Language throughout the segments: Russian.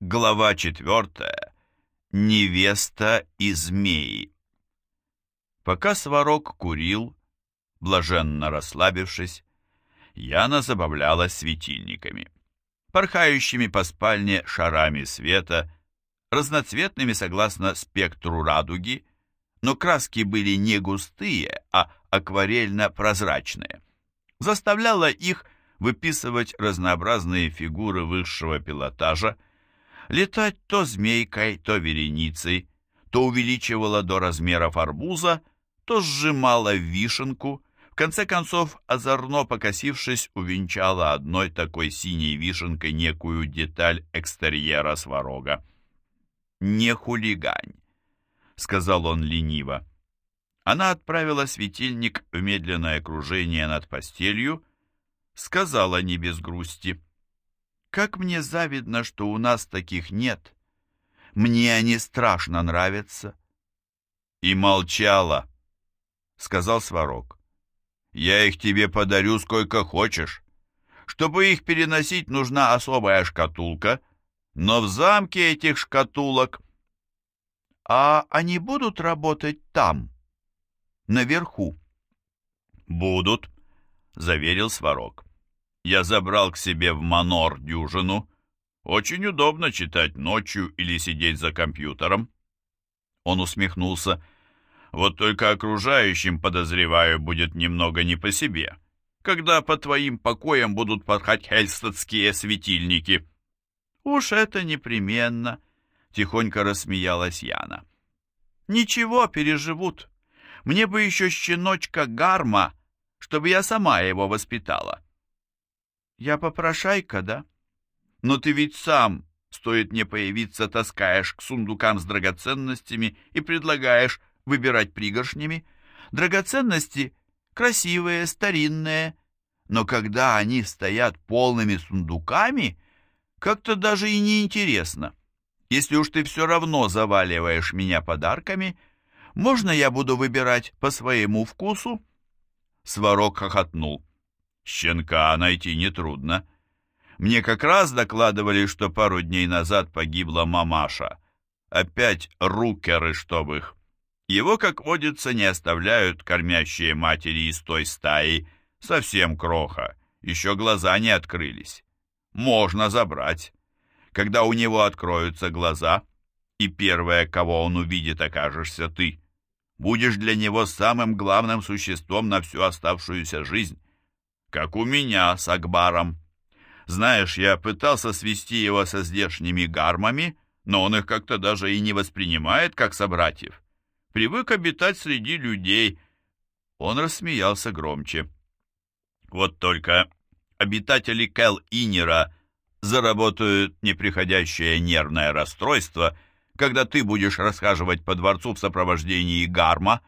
Глава четвертая. Невеста и змеи. Пока Сварог курил, блаженно расслабившись, Яна забавлялась светильниками, порхающими по спальне шарами света, разноцветными согласно спектру радуги, но краски были не густые, а акварельно-прозрачные. Заставляла их выписывать разнообразные фигуры высшего пилотажа, летать то змейкой, то вереницей, то увеличивала до размеров арбуза, то сжимала вишенку, в конце концов, озорно покосившись, увенчала одной такой синей вишенкой некую деталь экстерьера сварога. «Не хулигань», — сказал он лениво. Она отправила светильник в медленное кружение над постелью, сказала не без грусти. Как мне завидно, что у нас таких нет. Мне они страшно нравятся. И молчала, сказал Сварог. Я их тебе подарю сколько хочешь. Чтобы их переносить, нужна особая шкатулка, но в замке этих шкатулок... А они будут работать там, наверху? Будут, заверил Сварог я забрал к себе в Манор дюжину. Очень удобно читать ночью или сидеть за компьютером. Он усмехнулся. Вот только окружающим, подозреваю, будет немного не по себе, когда по твоим покоям будут подхать хельстадские светильники. Уж это непременно, тихонько рассмеялась Яна. Ничего, переживут. Мне бы еще щеночка Гарма, чтобы я сама его воспитала. Я попрошайка, да? Но ты ведь сам, стоит мне появиться, таскаешь к сундукам с драгоценностями и предлагаешь выбирать пригоршнями. Драгоценности красивые, старинные, но когда они стоят полными сундуками, как-то даже и не интересно. Если уж ты все равно заваливаешь меня подарками, можно я буду выбирать по своему вкусу?» Сварог хохотнул. Щенка найти нетрудно. Мне как раз докладывали, что пару дней назад погибла мамаша. Опять рукеры, чтоб их. Его, как водится, не оставляют кормящие матери из той стаи. Совсем кроха. Еще глаза не открылись. Можно забрать. Когда у него откроются глаза, и первое, кого он увидит, окажешься ты. Будешь для него самым главным существом на всю оставшуюся жизнь как у меня с Акбаром. Знаешь, я пытался свести его со здешними гармами, но он их как-то даже и не воспринимает, как собратьев. Привык обитать среди людей. Он рассмеялся громче. Вот только обитатели Кэл-Инера заработают неприходящее нервное расстройство, когда ты будешь расхаживать по дворцу в сопровождении гарма.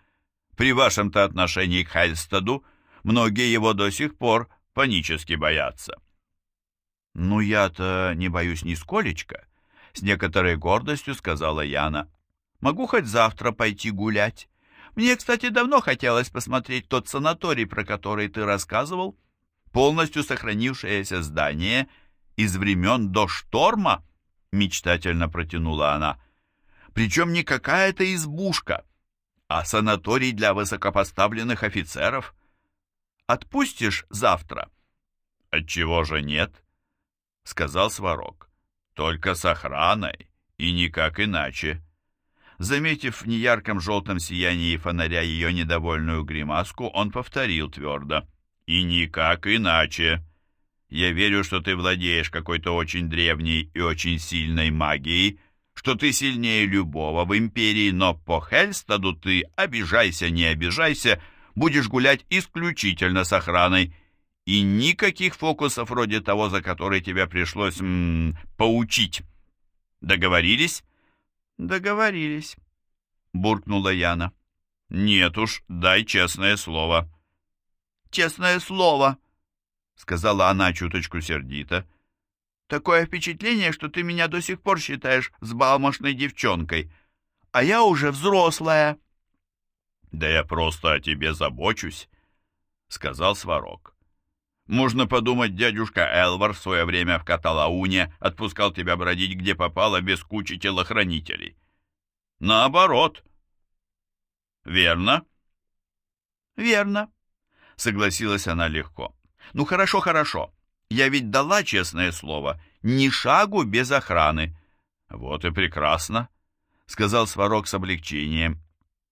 При вашем-то отношении к Хельстаду Многие его до сих пор панически боятся. «Ну, я-то не боюсь нисколечко», — с некоторой гордостью сказала Яна. «Могу хоть завтра пойти гулять. Мне, кстати, давно хотелось посмотреть тот санаторий, про который ты рассказывал. Полностью сохранившееся здание из времен до шторма», — мечтательно протянула она. «Причем не какая-то избушка, а санаторий для высокопоставленных офицеров». Отпустишь завтра?» «Отчего же нет?» — сказал Сварог. «Только с охраной и никак иначе». Заметив в неярком желтом сиянии фонаря ее недовольную гримаску, он повторил твердо. «И никак иначе. Я верю, что ты владеешь какой-то очень древней и очень сильной магией, что ты сильнее любого в империи, но по Хельстаду ты, обижайся, не обижайся, — будешь гулять исключительно с охраной, и никаких фокусов вроде того, за который тебя пришлось м -м, поучить. Договорились? Договорились, буркнула Яна. Нет уж, дай честное слово. Честное слово, сказала она чуточку сердито. Такое впечатление, что ты меня до сих пор считаешь взбалмошной девчонкой, а я уже взрослая. «Да я просто о тебе забочусь», — сказал Сварог. Можно подумать, дядюшка Элвар в свое время в Каталауне отпускал тебя бродить где попало без кучи телохранителей. Наоборот. Верно? Верно, согласилась она легко. Ну хорошо, хорошо. Я ведь дала честное слово, ни шагу без охраны. Вот и прекрасно, сказал Сварог с облегчением.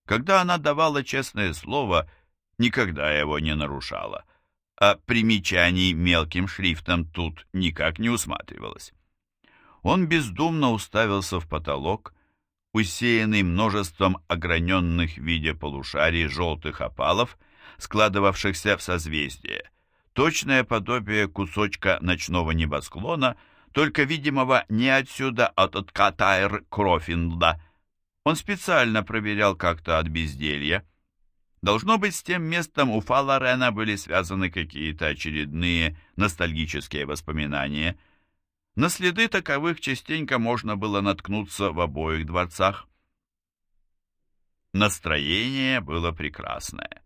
Когда она давала честное слово, никогда его не нарушала а примечаний мелким шрифтом тут никак не усматривалось. Он бездумно уставился в потолок, усеянный множеством ограненных в виде полушарий желтых опалов, складывавшихся в созвездие, точное подобие кусочка ночного небосклона, только видимого не отсюда, а от Катайр Крофинда. Он специально проверял как-то от безделья, Должно быть, с тем местом у Фалларена были связаны какие-то очередные ностальгические воспоминания. На следы таковых частенько можно было наткнуться в обоих дворцах. Настроение было прекрасное.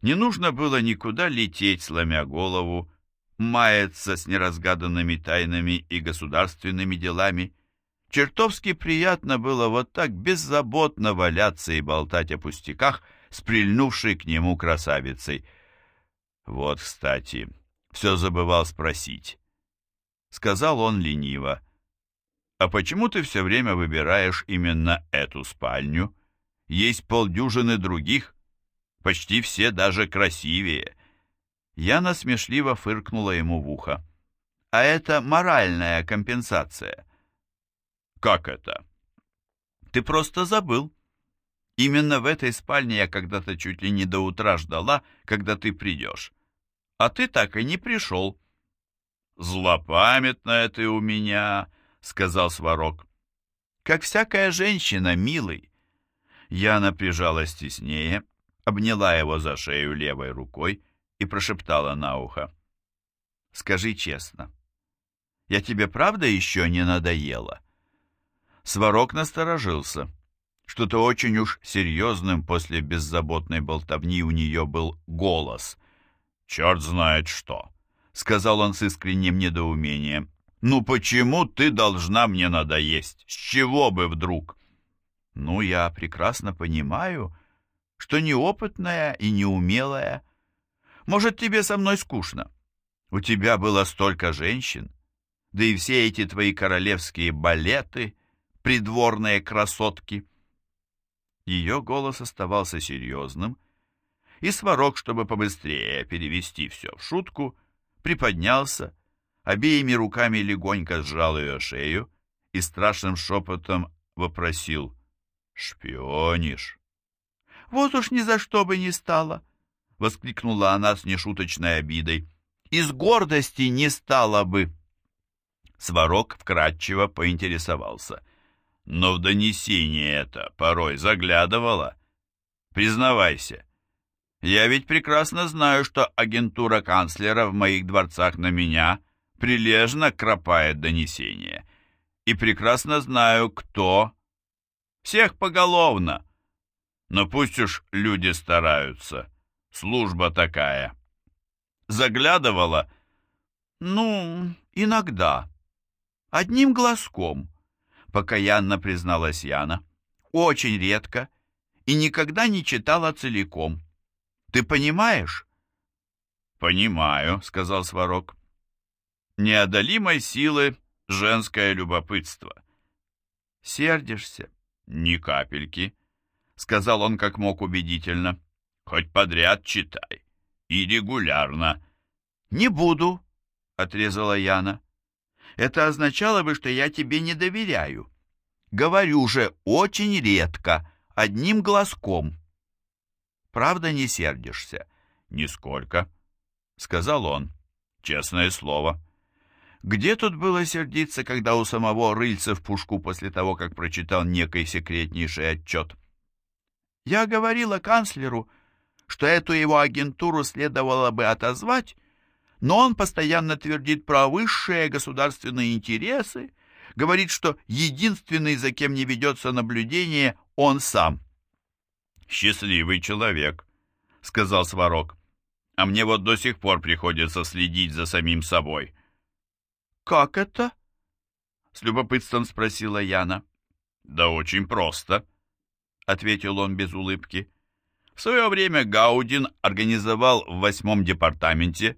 Не нужно было никуда лететь, сломя голову, маяться с неразгаданными тайнами и государственными делами. Чертовски приятно было вот так беззаботно валяться и болтать о пустяках — с прильнувшей к нему красавицей. «Вот, кстати, все забывал спросить», — сказал он лениво. «А почему ты все время выбираешь именно эту спальню? Есть полдюжины других, почти все даже красивее». Я насмешливо фыркнула ему в ухо. «А это моральная компенсация». «Как это?» «Ты просто забыл». Именно в этой спальне я когда-то чуть ли не до утра ждала, когда ты придешь. А ты так и не пришел. «Злопамятная ты у меня», — сказал Сварог. «Как всякая женщина, милый». Яна прижалась теснее, обняла его за шею левой рукой и прошептала на ухо. «Скажи честно, я тебе правда еще не надоела?» Сварог насторожился. Что-то очень уж серьезным после беззаботной болтовни у нее был голос. «Черт знает что!» — сказал он с искренним недоумением. «Ну почему ты должна мне надоесть? С чего бы вдруг?» «Ну, я прекрасно понимаю, что неопытная и неумелая. Может, тебе со мной скучно? У тебя было столько женщин, да и все эти твои королевские балеты, придворные красотки». Ее голос оставался серьезным, и Сварог, чтобы побыстрее перевести все в шутку, приподнялся, обеими руками легонько сжал ее шею и страшным шепотом вопросил «Шпионишь?» «Вот уж ни за что бы не стало!» — воскликнула она с нешуточной обидой. «Из гордости не стало бы!» Сварог вкратчиво поинтересовался — но в донесение это порой заглядывала. Признавайся, я ведь прекрасно знаю, что агентура канцлера в моих дворцах на меня прилежно кропает донесение. И прекрасно знаю, кто. Всех поголовно. Но пусть уж люди стараются. Служба такая. Заглядывала? Ну, иногда. Одним глазком покаянно призналась Яна. Очень редко и никогда не читала целиком. Ты понимаешь? Понимаю, сказал Сварог. Неодолимой силы женское любопытство. Сердишься? Ни капельки, сказал он как мог убедительно. Хоть подряд читай. И регулярно. Не буду, отрезала Яна. Это означало бы, что я тебе не доверяю. Говорю же, очень редко, одним глазком. Правда не сердишься? Нисколько, сказал он. Честное слово. Где тут было сердиться, когда у самого рыльца в пушку после того, как прочитал некий секретнейший отчет? Я говорила канцлеру, что эту его агентуру следовало бы отозвать но он постоянно твердит про высшие государственные интересы, говорит, что единственный, за кем не ведется наблюдение, он сам. «Счастливый человек», — сказал Сварог. а мне вот до сих пор приходится следить за самим собой». «Как это?» — с любопытством спросила Яна. «Да очень просто», — ответил он без улыбки. В свое время Гаудин организовал в восьмом департаменте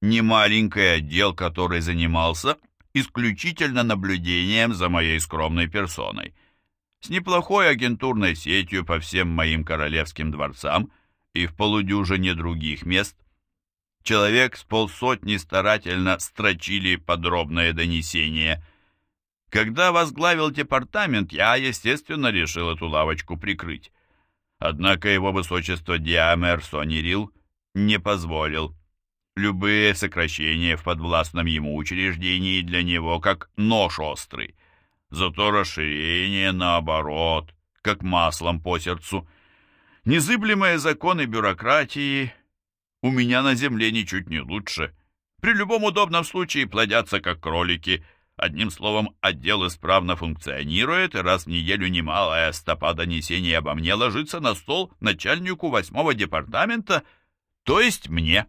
немаленький отдел, который занимался исключительно наблюдением за моей скромной персоной, с неплохой агентурной сетью по всем моим королевским дворцам и в полудюжине других мест. Человек с полсотни старательно строчили подробное донесение. Когда возглавил департамент, я, естественно, решил эту лавочку прикрыть. Однако его высочество Диамер Сонирил не позволил. Любые сокращения в подвластном ему учреждении для него как нож острый. Зато расширение, наоборот, как маслом по сердцу. Незыблемые законы бюрократии у меня на земле ничуть не лучше. При любом удобном случае плодятся как кролики – Одним словом, отдел исправно функционирует, и раз в неделю немалая стопа донесений обо мне ложится на стол начальнику восьмого департамента, то есть мне.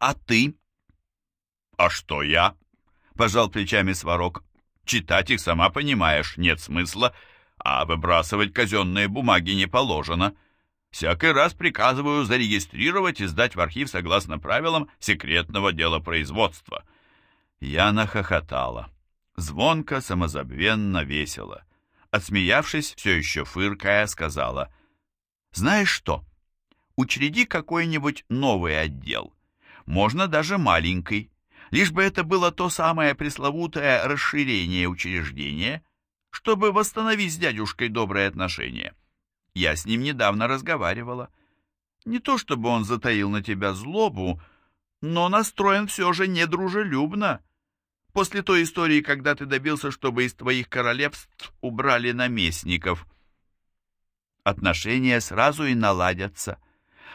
А ты? А что я? Пожал плечами Сварог. Читать их, сама понимаешь, нет смысла, а выбрасывать казенные бумаги не положено. Всякий раз приказываю зарегистрировать и сдать в архив согласно правилам секретного делопроизводства — Яна хохотала. Звонко, самозабвенно, весело. Отсмеявшись, все еще фыркая, сказала, «Знаешь что? Учреди какой-нибудь новый отдел. Можно даже маленький. Лишь бы это было то самое пресловутое расширение учреждения, чтобы восстановить с дядюшкой добрые отношения. Я с ним недавно разговаривала. Не то чтобы он затаил на тебя злобу, но настроен все же недружелюбно. После той истории, когда ты добился, чтобы из твоих королевств убрали наместников. Отношения сразу и наладятся.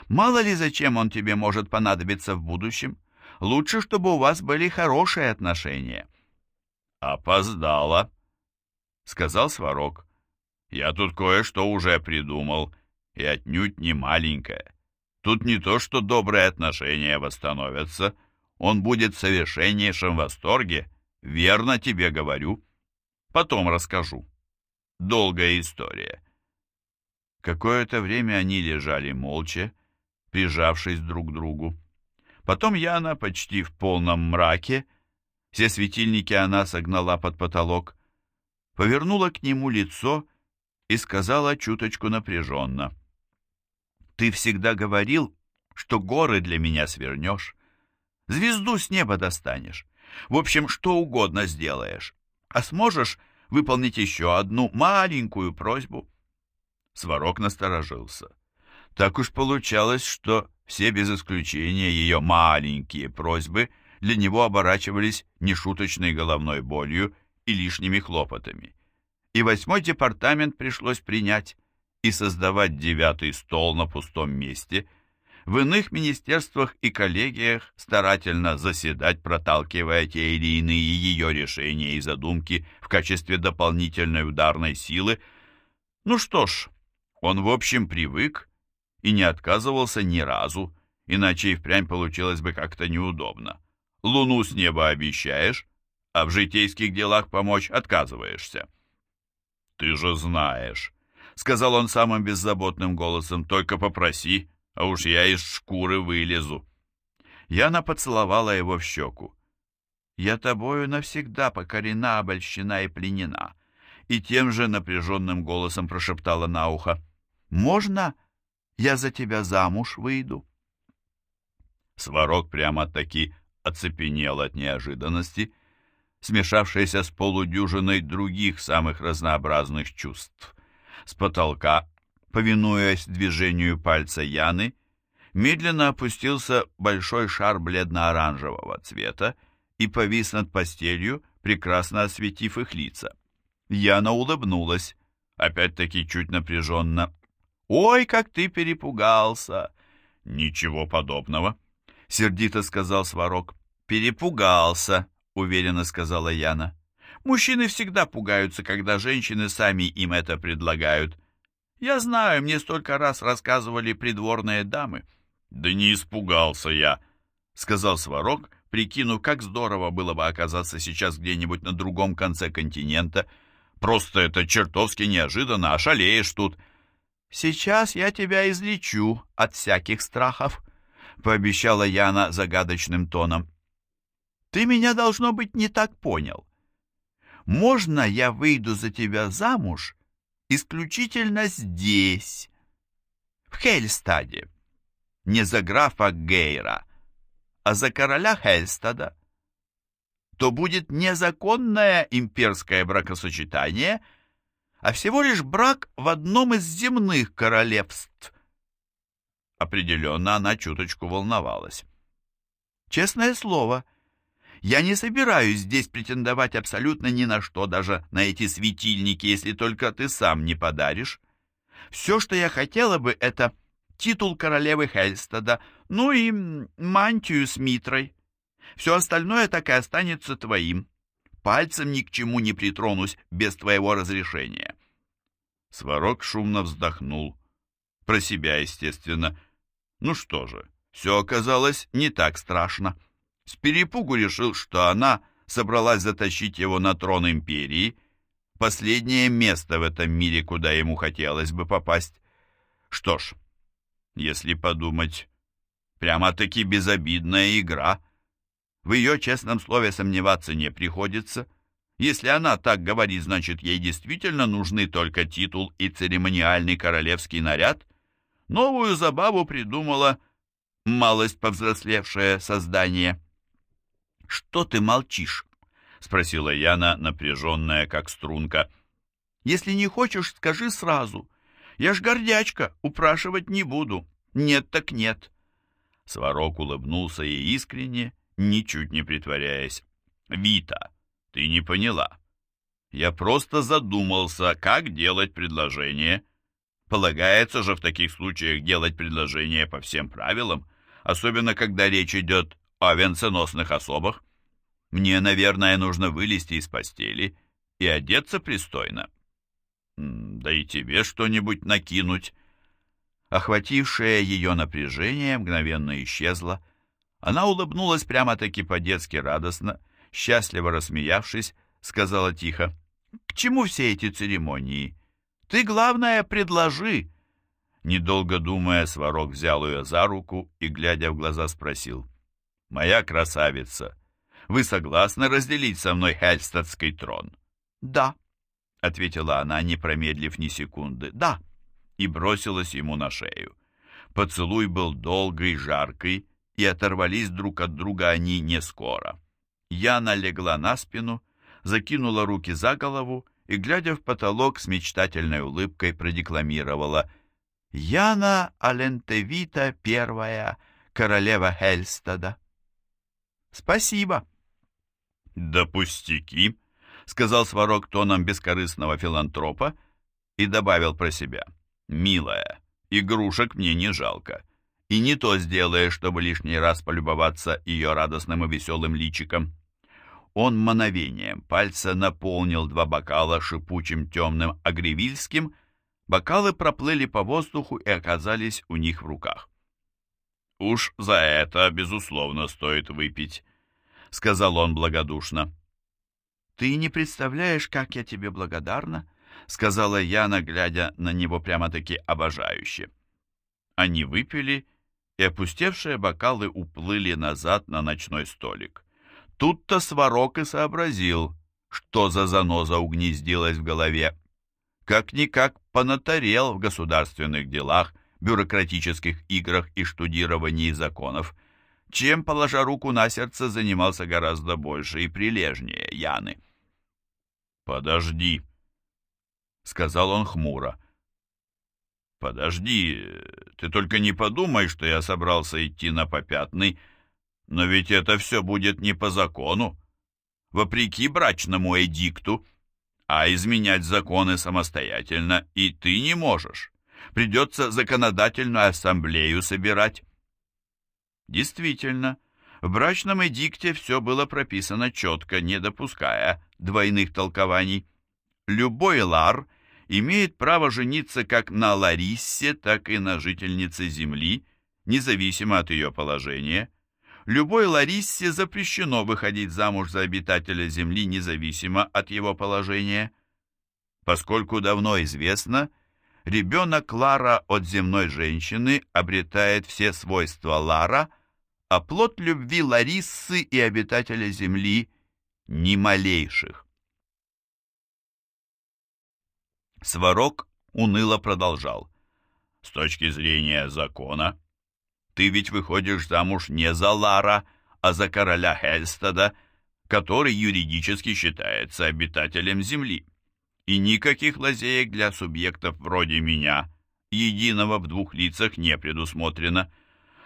Мало ли зачем он тебе может понадобиться в будущем. Лучше, чтобы у вас были хорошие отношения. Опоздала, сказал Сварог. Я тут кое-что уже придумал, и отнюдь не маленькое. Тут не то, что добрые отношения восстановятся, он будет в совершеннейшем восторге, верно тебе говорю. Потом расскажу. Долгая история. Какое-то время они лежали молча, прижавшись друг к другу. Потом Яна, почти в полном мраке, все светильники она согнала под потолок, повернула к нему лицо и сказала чуточку напряженно. «Ты всегда говорил, что горы для меня свернешь. Звезду с неба достанешь. В общем, что угодно сделаешь. А сможешь выполнить еще одну маленькую просьбу?» Сварог насторожился. Так уж получалось, что все без исключения ее маленькие просьбы для него оборачивались нешуточной головной болью и лишними хлопотами. И восьмой департамент пришлось принять и создавать девятый стол на пустом месте – в иных министерствах и коллегиях старательно заседать, проталкивая те или иные ее решения и задумки в качестве дополнительной ударной силы. Ну что ж, он в общем привык и не отказывался ни разу, иначе и впрямь получилось бы как-то неудобно. Луну с неба обещаешь, а в житейских делах помочь отказываешься. «Ты же знаешь», — сказал он самым беззаботным голосом, — «только попроси, а уж я из шкуры вылезу. Яна поцеловала его в щеку. «Я тобою навсегда покорена, обольщена и пленена», и тем же напряженным голосом прошептала на ухо. «Можно я за тебя замуж выйду?» Сварог прямо-таки оцепенел от неожиданности, смешавшейся с полудюжиной других самых разнообразных чувств. С потолка повинуясь движению пальца Яны, медленно опустился большой шар бледно-оранжевого цвета и повис над постелью, прекрасно осветив их лица. Яна улыбнулась, опять-таки чуть напряженно. «Ой, как ты перепугался!» «Ничего подобного», — сердито сказал Сварог. «Перепугался», — уверенно сказала Яна. «Мужчины всегда пугаются, когда женщины сами им это предлагают. Я знаю, мне столько раз рассказывали придворные дамы. Да не испугался я, сказал Сварог, прикинув, как здорово было бы оказаться сейчас где-нибудь на другом конце континента. Просто это чертовски неожиданно, ошалеешь тут. Сейчас я тебя излечу от всяких страхов, пообещала Яна загадочным тоном. Ты меня, должно быть, не так понял. Можно я выйду за тебя замуж исключительно здесь, в Хельстаде, не за графа Гейра, а за короля Хельстада, то будет незаконное имперское бракосочетание, а всего лишь брак в одном из земных королевств. Определенно она чуточку волновалась. Честное слово, я не собираюсь здесь претендовать абсолютно ни на что, даже на эти светильники, если только ты сам не подаришь. Все, что я хотела бы, это титул королевы Хельстада, ну и мантию с митрой. Все остальное так и останется твоим. Пальцем ни к чему не притронусь без твоего разрешения. Сварог шумно вздохнул. Про себя, естественно. Ну что же, все оказалось не так страшно. С перепугу решил, что она собралась затащить его на трон империи, последнее место в этом мире, куда ему хотелось бы попасть. Что ж, если подумать, прямо-таки безобидная игра. В ее честном слове сомневаться не приходится. Если она так говорит, значит, ей действительно нужны только титул и церемониальный королевский наряд. Новую забаву придумала малость повзрослевшее создание. «Что ты молчишь?» — спросила Яна, напряженная, как струнка. «Если не хочешь, скажи сразу. Я ж гордячка, упрашивать не буду. Нет так нет». Сварог улыбнулся ей искренне, ничуть не притворяясь. «Вита, ты не поняла. Я просто задумался, как делать предложение. Полагается же в таких случаях делать предложение по всем правилам, особенно когда речь идет о венценосных особах. Мне, наверное, нужно вылезти из постели и одеться пристойно. Да и тебе что-нибудь накинуть». Охватившее ее напряжение мгновенно исчезло. Она улыбнулась прямо-таки по-детски радостно, счастливо рассмеявшись, сказала тихо, «К чему все эти церемонии? Ты, главное, предложи!» Недолго думая, Сварог взял ее за руку и, глядя в глаза, спросил, «Моя красавица, вы согласны разделить со мной Хельстадский трон?» «Да», — ответила она, не промедлив ни секунды, «да» и бросилась ему на шею. Поцелуй был долгий, жаркий, и оторвались друг от друга они не скоро. Яна легла на спину, закинула руки за голову и, глядя в потолок, с мечтательной улыбкой продекламировала «Яна Алентевита первая, королева Хельстада». «Спасибо». «Да пустяки», — сказал Сварог тоном бескорыстного филантропа и добавил про себя. «Милая, игрушек мне не жалко, и не то сделаешь, чтобы лишний раз полюбоваться ее радостным и веселым личиком». Он мановением пальца наполнил два бокала шипучим темным агревильским, бокалы проплыли по воздуху и оказались у них в руках. «Уж за это, безусловно, стоит выпить», — сказал он благодушно. «Ты не представляешь, как я тебе благодарна», — сказала Яна, глядя на него прямо-таки обожающе. Они выпили, и опустевшие бокалы уплыли назад на ночной столик. Тут-то Сварог и сообразил, что за заноза угнездилась в голове. Как-никак понатарел в государственных делах, бюрократических играх и штудировании законов, чем, положа руку на сердце, занимался гораздо больше и прилежнее Яны. «Подожди», — сказал он хмуро. «Подожди, ты только не подумай, что я собрался идти на попятный, но ведь это все будет не по закону, вопреки брачному эдикту, а изменять законы самостоятельно и ты не можешь. Придется законодательную ассамблею собирать». Действительно, в брачном эдикте все было прописано четко, не допуская двойных толкований. Любой лар имеет право жениться как на Лариссе, так и на жительнице земли, независимо от ее положения. Любой Лариссе запрещено выходить замуж за обитателя Земли, независимо от его положения. Поскольку давно известно, ребенок Лара от земной женщины обретает все свойства Лара, а плод любви Лариссы и обитателя Земли ни малейших. Сварог уныло продолжал. С точки зрения закона, ты ведь выходишь замуж не за Лара, а за короля Хельстада, который юридически считается обитателем Земли. И никаких лазеек для субъектов вроде меня, единого в двух лицах, не предусмотрено.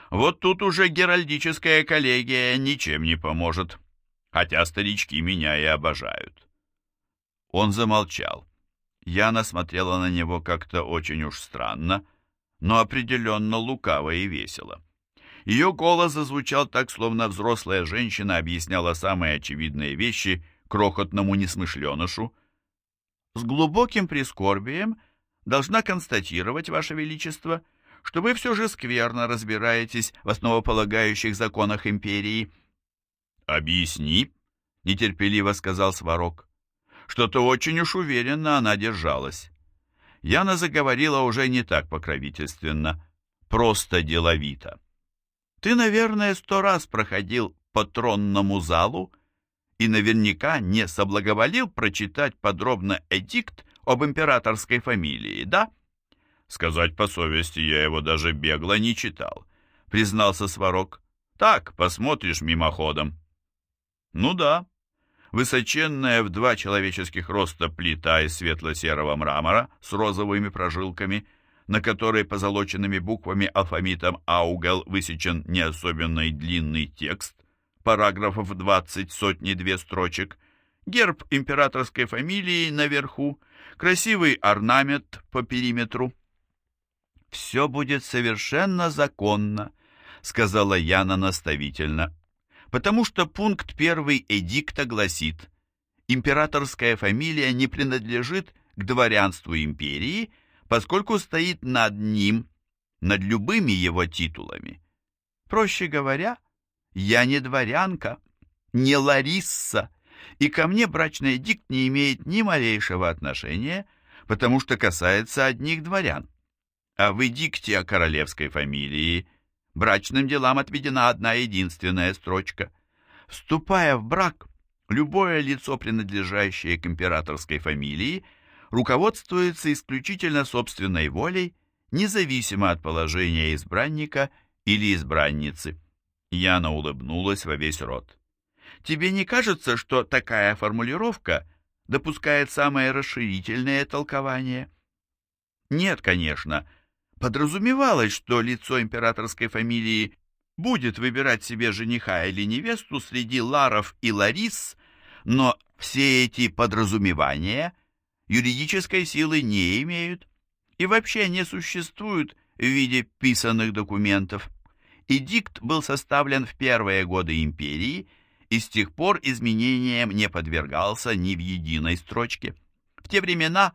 Вот тут уже геральдическая коллегия ничем не поможет, хотя старички меня и обожают. Он замолчал. Яна смотрела на него как-то очень уж странно, но определенно лукаво и весело. Ее голос зазвучал так, словно взрослая женщина объясняла самые очевидные вещи крохотному несмышленышу. «С глубоким прискорбием должна констатировать, Ваше Величество, что вы все же скверно разбираетесь в основополагающих законах империи». «Объясни», — нетерпеливо сказал Сварог. Что-то очень уж уверенно она держалась. Яна заговорила уже не так покровительственно, просто деловито. «Ты, наверное, сто раз проходил по тронному залу и наверняка не соблаговолил прочитать подробно эдикт об императорской фамилии, да?» «Сказать по совести, я его даже бегло не читал», — признался Сварог. «Так, посмотришь мимоходом». «Ну да», Высоченная в два человеческих роста плита из светло-серого мрамора с розовыми прожилками, на которой позолоченными буквами алфавитом Аугел высечен не особенно длинный текст, параграфов 20, сотни-две строчек, герб императорской фамилии наверху, красивый орнамент по периметру. «Все будет совершенно законно», — сказала Яна наставительно потому что пункт первый эдикта гласит «Императорская фамилия не принадлежит к дворянству империи, поскольку стоит над ним, над любыми его титулами». Проще говоря, я не дворянка, не Ларисса, и ко мне брачный эдикт не имеет ни малейшего отношения, потому что касается одних дворян. А в эдикте о королевской фамилии – брачным делам отведена одна единственная строчка. Вступая в брак, любое лицо, принадлежащее к императорской фамилии, руководствуется исключительно собственной волей, независимо от положения избранника или избранницы. Яна улыбнулась во весь рот. «Тебе не кажется, что такая формулировка допускает самое расширительное толкование?» «Нет, конечно», Подразумевалось, что лицо императорской фамилии будет выбирать себе жениха или невесту среди Ларов и Ларис, но все эти подразумевания юридической силы не имеют и вообще не существуют в виде писанных документов. Эдикт был составлен в первые годы империи и с тех пор изменениям не подвергался ни в единой строчке. В те времена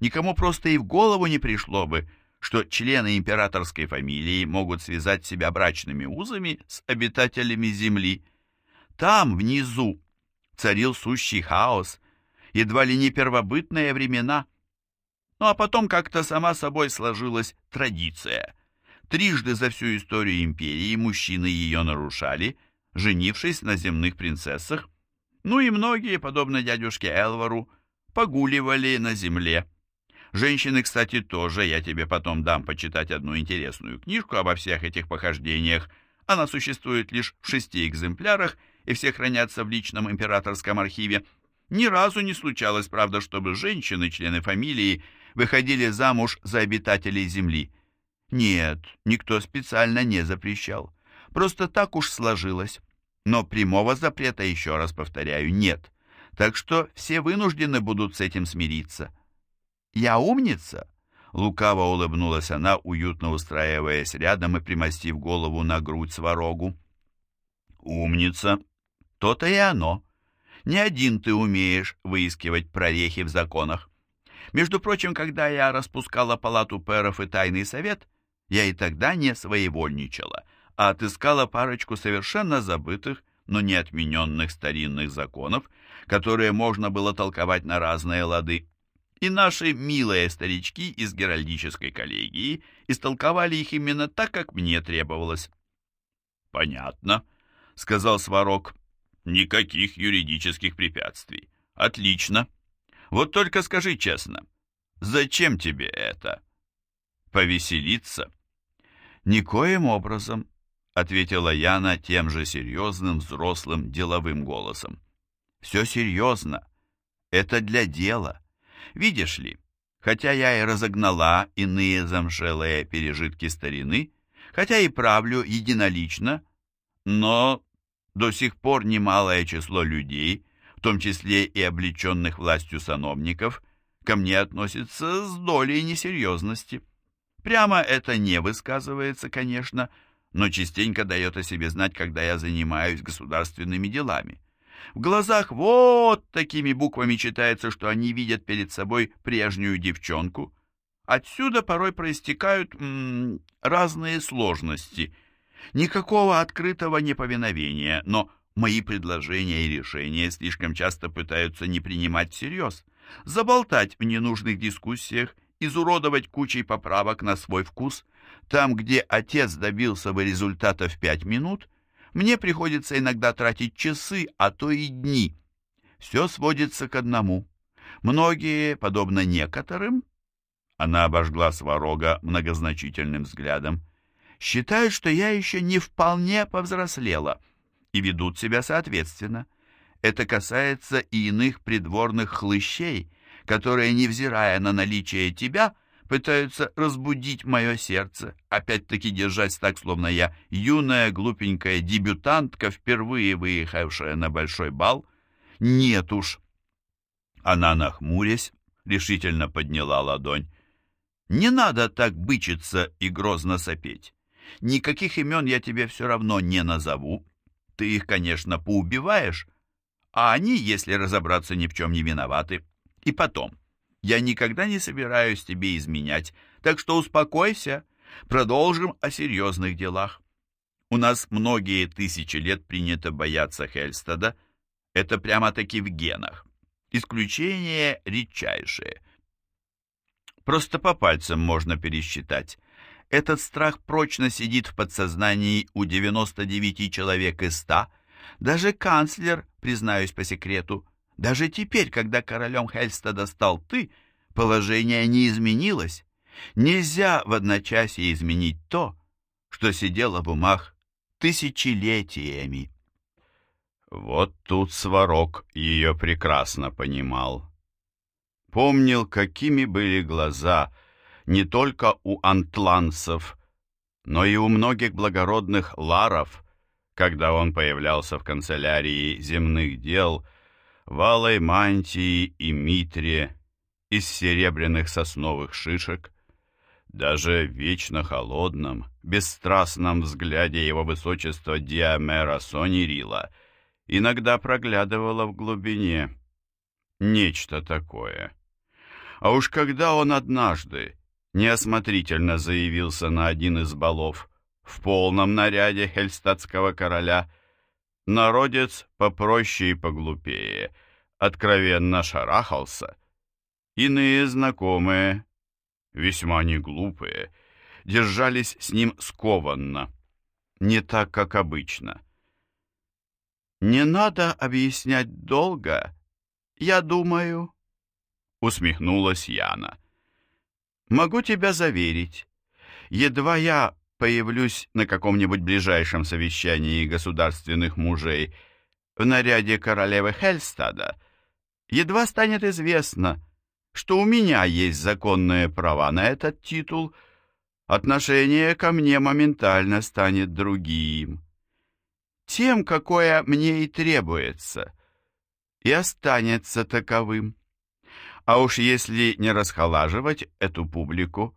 никому просто и в голову не пришло бы, что члены императорской фамилии могут связать себя брачными узами с обитателями Земли. Там, внизу, царил сущий хаос, едва ли не первобытные времена. Ну а потом как-то сама собой сложилась традиция. Трижды за всю историю империи мужчины ее нарушали, женившись на земных принцессах. Ну и многие, подобно дядюшке Элвару, погуливали на земле. Женщины, кстати, тоже. Я тебе потом дам почитать одну интересную книжку обо всех этих похождениях. Она существует лишь в шести экземплярах, и все хранятся в личном императорском архиве. Ни разу не случалось, правда, чтобы женщины, члены фамилии, выходили замуж за обитателей Земли. Нет, никто специально не запрещал. Просто так уж сложилось. Но прямого запрета, еще раз повторяю, нет. Так что все вынуждены будут с этим смириться. «Я умница?» Лукаво улыбнулась она, уютно устраиваясь рядом и примостив голову на грудь сварогу. «Умница! То-то и оно. Не один ты умеешь выискивать прорехи в законах. Между прочим, когда я распускала палату пэров и тайный совет, я и тогда не своевольничала, а отыскала парочку совершенно забытых, но не отмененных старинных законов, которые можно было толковать на разные лады. И наши милые старички из Геральдической коллегии истолковали их именно так, как мне требовалось. «Понятно», — сказал Сварог. «Никаких юридических препятствий. Отлично. Вот только скажи честно, зачем тебе это? Повеселиться?» «Никоим образом», — ответила Яна тем же серьезным, взрослым, деловым голосом. «Все серьезно. Это для дела. Видишь ли, хотя я и разогнала иные замшелые пережитки старины, хотя и правлю единолично, но до сих пор немалое число людей, в том числе и облеченных властью сановников, ко мне относится с долей несерьезности. Прямо это не высказывается, конечно, но частенько дает о себе знать, когда я занимаюсь государственными делами. В глазах вот такими буквами читается, что они видят перед собой прежнюю девчонку. Отсюда порой проистекают м -м, разные сложности. Никакого открытого неповиновения, но мои предложения и решения слишком часто пытаются не принимать всерьез, заболтать в ненужных дискуссиях изуродовать кучей поправок на свой вкус. Там, где отец добился бы результата в пять минут, мне приходится иногда тратить часы, а то и дни. Все сводится к одному. Многие, подобно некоторым, она обожгла Сварога многозначительным взглядом, считают, что я еще не вполне повзрослела и ведут себя соответственно. Это касается и иных придворных хлыщей, которые, невзирая на наличие тебя, пытаются разбудить мое сердце, опять-таки держась так, словно я юная глупенькая дебютантка, впервые выехавшая на большой бал. Нет уж. Она, нахмурясь, решительно подняла ладонь. Не надо так бычиться и грозно сопеть. Никаких имен я тебе все равно не назову. Ты их, конечно, поубиваешь, а они, если разобраться, ни в чем не виноваты. И потом, я никогда не собираюсь тебе изменять, так что успокойся, продолжим о серьезных делах. У нас многие тысячи лет принято бояться Хельстада, это прямо-таки в генах. Исключение редчайшее. Просто по пальцам можно пересчитать. Этот страх прочно сидит в подсознании у 99 человек из 100. Даже канцлер, признаюсь по секрету, даже теперь, когда королем Хельстада стал ты, положение не изменилось. Нельзя в одночасье изменить то, что сидело в умах тысячелетиями. Вот тут Сварог ее прекрасно понимал. Помнил, какими были глаза не только у антланцев, но и у многих благородных ларов, когда он появлялся в канцелярии земных дел — в алой мантии и митре из серебряных сосновых шишек, даже в вечно холодном, бесстрастном взгляде его высочества Диамера Сонирила иногда проглядывало в глубине нечто такое. А уж когда он однажды неосмотрительно заявился на один из балов в полном наряде хельстатского короля — Народец попроще и поглупее откровенно шарахался. Иные знакомые, весьма неглупые, держались с ним скованно, не так, как обычно. «Не надо объяснять долго, я думаю», — усмехнулась Яна. «Могу тебя заверить, едва я появлюсь на каком-нибудь ближайшем совещании государственных мужей в наряде королевы Хельстада, едва станет известно, что у меня есть законные права на этот титул, отношение ко мне моментально станет другим. Тем, какое мне и требуется, и останется таковым. А уж если не расхолаживать эту публику,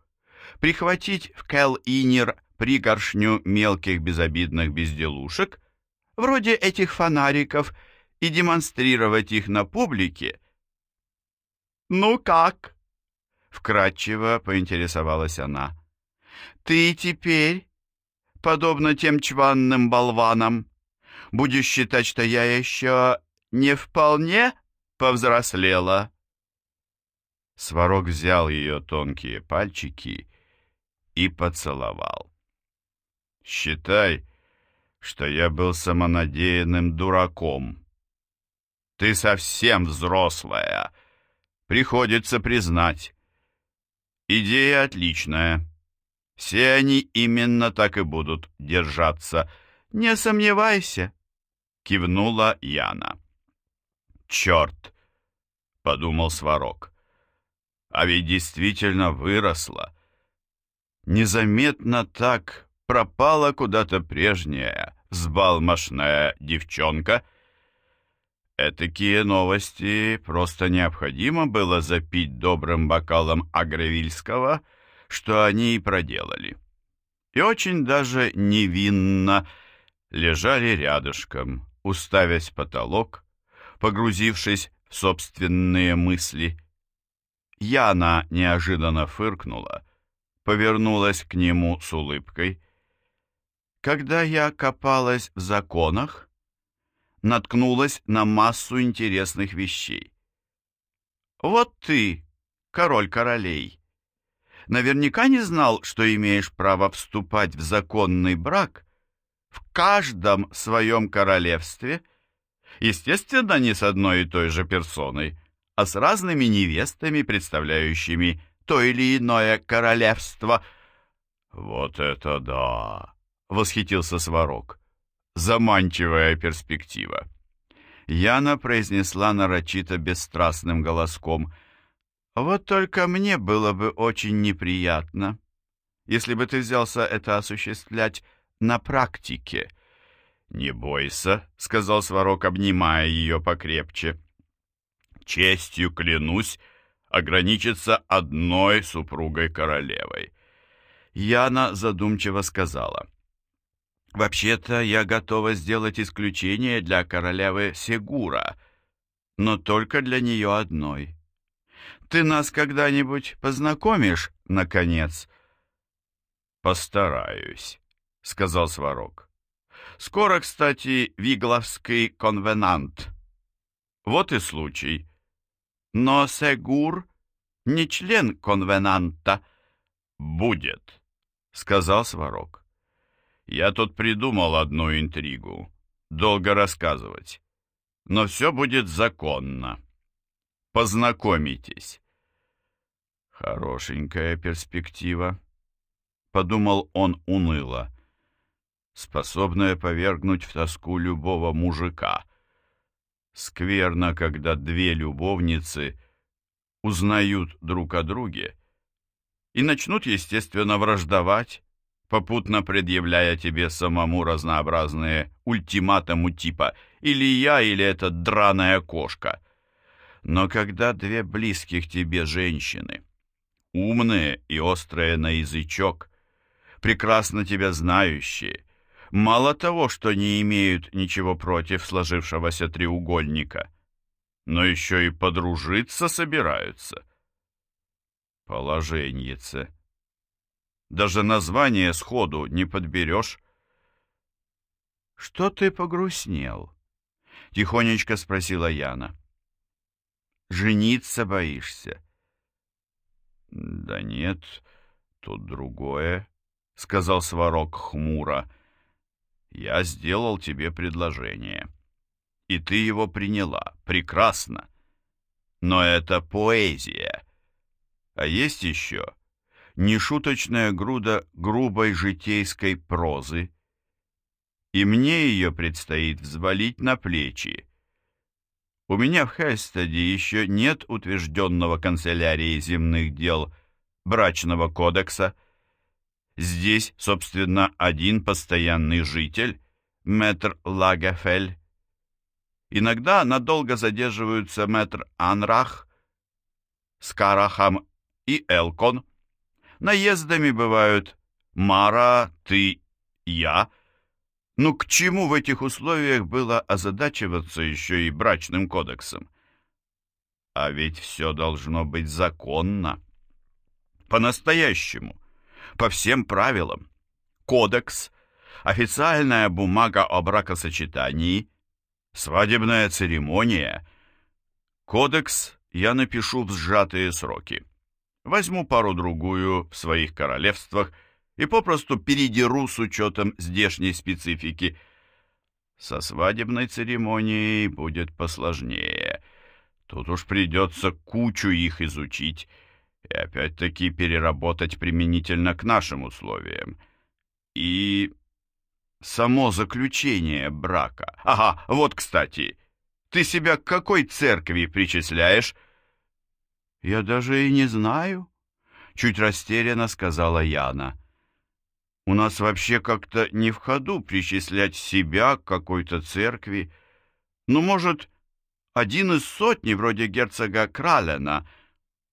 прихватить в Кэл-Инер пригоршню мелких безобидных безделушек, вроде этих фонариков, и демонстрировать их на публике. «Ну как?» — вкратчиво поинтересовалась она. Ты теперь, подобно тем чванным болванам, будешь считать, что я еще не вполне повзрослела. Сварог взял ее тонкие пальчики и поцеловал. «Считай, что я был самонадеянным дураком. Ты совсем взрослая, приходится признать. Идея отличная. Все они именно так и будут держаться. Не сомневайся, кивнула Яна. Черт, подумал Сварог. А ведь действительно выросла. Незаметно так пропала куда-то прежняя, взбалмошная девчонка. Этакие новости просто необходимо было запить добрым бокалом агровильского, что они и проделали. И очень даже невинно лежали рядышком, уставясь в потолок, погрузившись в собственные мысли — Яна неожиданно фыркнула, повернулась к нему с улыбкой. «Когда я копалась в законах, наткнулась на массу интересных вещей. Вот ты, король королей, наверняка не знал, что имеешь право вступать в законный брак в каждом своем королевстве, естественно, не с одной и той же персоной, а с разными невестами, представляющими то или иное королевство. «Вот это да!» — восхитился Сварог. «Заманчивая перспектива!» Яна произнесла нарочито бесстрастным голоском. «Вот только мне было бы очень неприятно, если бы ты взялся это осуществлять на практике». «Не бойся», — сказал Сварог, обнимая ее покрепче честью клянусь, ограничиться одной супругой-королевой. Яна задумчиво сказала. «Вообще-то я готова сделать исключение для королевы Сегура, но только для нее одной. Ты нас когда-нибудь познакомишь, наконец?» «Постараюсь», — сказал Сварог. «Скоро, кстати, Вигловский конвенант. Вот и случай. Но Сегур не член конвенанта. Будет, сказал Сварог. Я тут придумал одну интригу. Долго рассказывать. Но все будет законно. Познакомитесь. Хорошенькая перспектива, подумал он уныло, способная повергнуть в тоску любого мужика. Скверно, когда две любовницы узнают друг о друге и начнут, естественно, враждовать, попутно предъявляя тебе самому разнообразные ультиматумы типа «или я, или эта драная кошка». Но когда две близких тебе женщины, умные и острые на язычок, прекрасно тебя знающие, мало того, что не имеют ничего против сложившегося треугольника, но еще и подружиться собираются. Положеньице. Даже название сходу не подберешь. «Что ты погрустнел?» — тихонечко спросила Яна. «Жениться боишься?» «Да нет, тут другое», — сказал Сварог хмуро. Я сделал тебе предложение. И ты его приняла. Прекрасно. Но это поэзия. А есть еще нешуточная груда грубой житейской прозы. И мне ее предстоит взвалить на плечи. У меня в Хельстаде еще нет утвержденного канцелярией земных дел брачного кодекса, Здесь, собственно, один постоянный житель, мэтр Лагефель. Иногда надолго задерживаются мэтр Анрах, Скарахам и Элкон. Наездами бывают Мара, ты, я. Ну к чему в этих условиях было озадачиваться еще и брачным кодексом? А ведь все должно быть законно. По-настоящему по всем правилам. Кодекс, официальная бумага о бракосочетании, свадебная церемония. Кодекс я напишу в сжатые сроки. Возьму пару-другую в своих королевствах и попросту передеру с учетом здешней специфики. Со свадебной церемонией будет посложнее. Тут уж придется кучу их изучить и опять-таки переработать применительно к нашим условиям. И само заключение брака. Ага, вот, кстати, ты себя к какой церкви причисляешь? Я даже и не знаю, чуть растерянно сказала Яна. У нас вообще как-то не в ходу причислять себя к какой-то церкви. Ну, может, один из сотни, вроде герцога Кралена,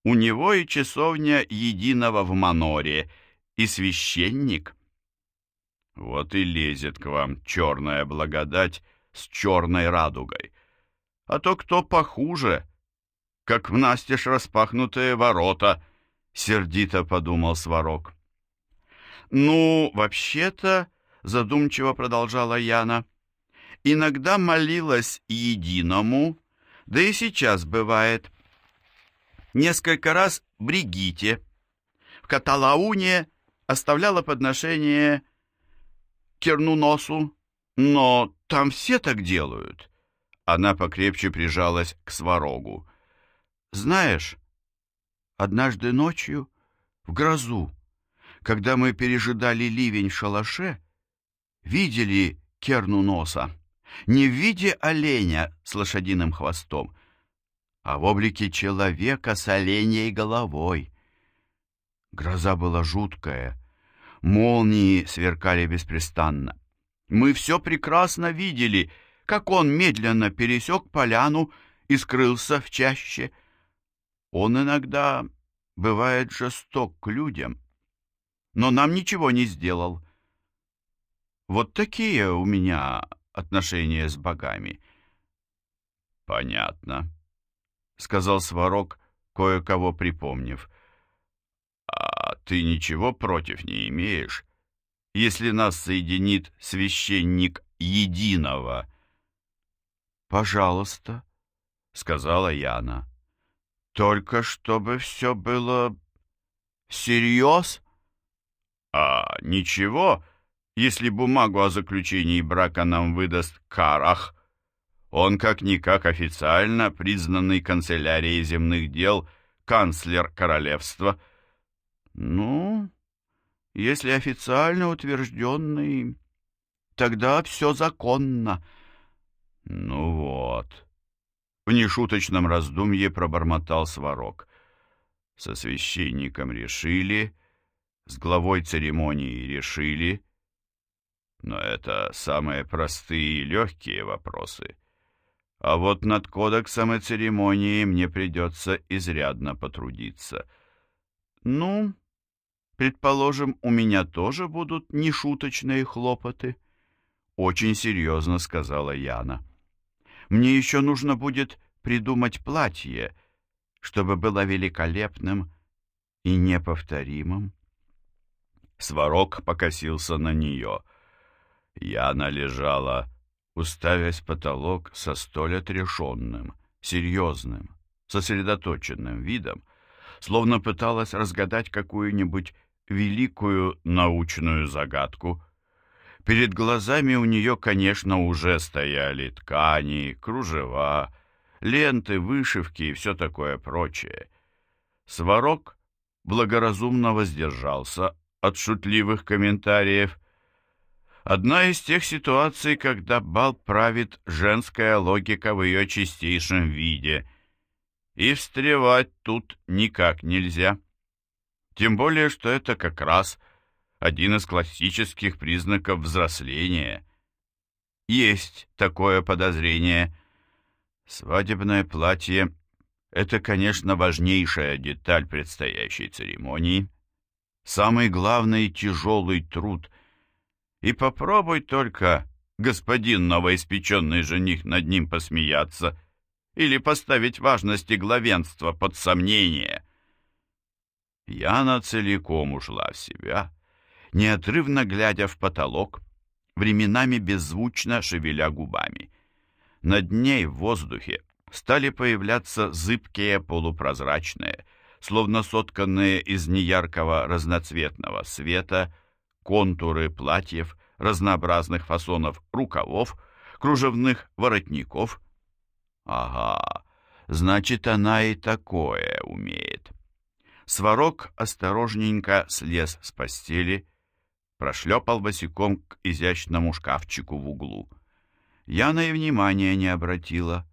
у него и часовня единого в Маноре, и священник. Вот и лезет к вам черная благодать с черной радугой. А то кто похуже, как в настежь распахнутые ворота, сердито подумал Сварог. Ну, вообще-то, задумчиво продолжала Яна, иногда молилась единому, да и сейчас бывает. Несколько раз Бригите в Каталауне оставляла подношение Кернуносу, но там все так делают. Она покрепче прижалась к сварогу. Знаешь, однажды ночью в грозу, когда мы пережидали ливень в шалаше, видели Кернуноса не в виде оленя с лошадиным хвостом, а в облике человека с оленей головой. Гроза была жуткая, Молнии сверкали беспрестанно. Мы все прекрасно видели, как он медленно пересек поляну и скрылся в чаще. Он иногда бывает жесток к людям, но нам ничего не сделал. Вот такие у меня отношения с богами. Понятно, — сказал Сварог, кое-кого припомнив. «А ты ничего против не имеешь, если нас соединит священник единого?» «Пожалуйста», — сказала Яна. «Только чтобы все было всерьез?» «А ничего, если бумагу о заключении брака нам выдаст Карах. Он как-никак официально признанный канцелярией земных дел канцлер королевства». Ну, если официально утвержденный, тогда все законно. Ну вот. В нешуточном раздумье пробормотал Сварог. Со священником решили, с главой церемонии решили, но это самые простые и легкие вопросы. А вот над кодексом и церемонией мне придется изрядно потрудиться. Ну, Предположим, у меня тоже будут нешуточные хлопоты. Очень серьезно сказала Яна. Мне еще нужно будет придумать платье, чтобы было великолепным и неповторимым. Сварог покосился на нее. Яна лежала, уставясь потолок со столь отрешенным, серьезным, сосредоточенным видом, словно пыталась разгадать какую-нибудь великую научную загадку. Перед глазами у нее, конечно, уже стояли ткани, кружева, ленты, вышивки и все такое прочее. Сварог благоразумно воздержался от шутливых комментариев. Одна из тех ситуаций, когда бал правит женская логика в ее чистейшем виде, и встревать тут никак нельзя. Тем более, что это как раз один из классических признаков взросления. Есть такое подозрение. Свадебное платье — это, конечно, важнейшая деталь предстоящей церемонии, самый главный и тяжелый труд. И попробуй только, господин новоиспеченный жених, над ним посмеяться или поставить важность и главенство под сомнение — Яна целиком ушла в себя, неотрывно глядя в потолок, временами беззвучно шевеля губами. Над ней в воздухе стали появляться зыбкие полупрозрачные, словно сотканные из неяркого разноцветного света, контуры платьев, разнообразных фасонов рукавов, кружевных воротников. Ага, значит, она и такое умеет. Сварог осторожненько слез с постели, прошлепал босиком к изящному шкафчику в углу. Яна и внимания не обратила,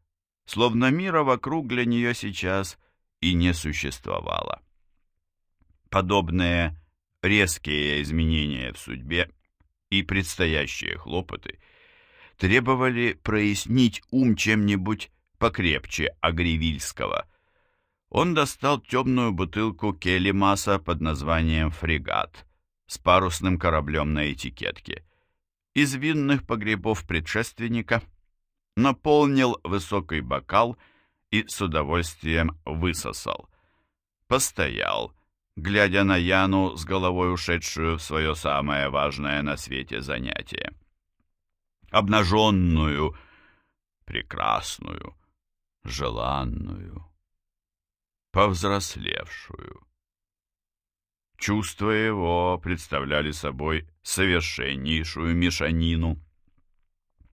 словно мира вокруг для нее сейчас и не существовало. Подобные резкие изменения в судьбе и предстоящие хлопоты требовали прояснить ум чем-нибудь покрепче Агривильского. Он достал темную бутылку келемаса под названием «Фрегат» с парусным кораблем на этикетке. Из винных погребов предшественника наполнил высокий бокал и с удовольствием высосал. Постоял, глядя на Яну с головой ушедшую в свое самое важное на свете занятие. Обнаженную, прекрасную, желанную, повзрослевшую. Чувства его представляли собой совершеннейшую мешанину.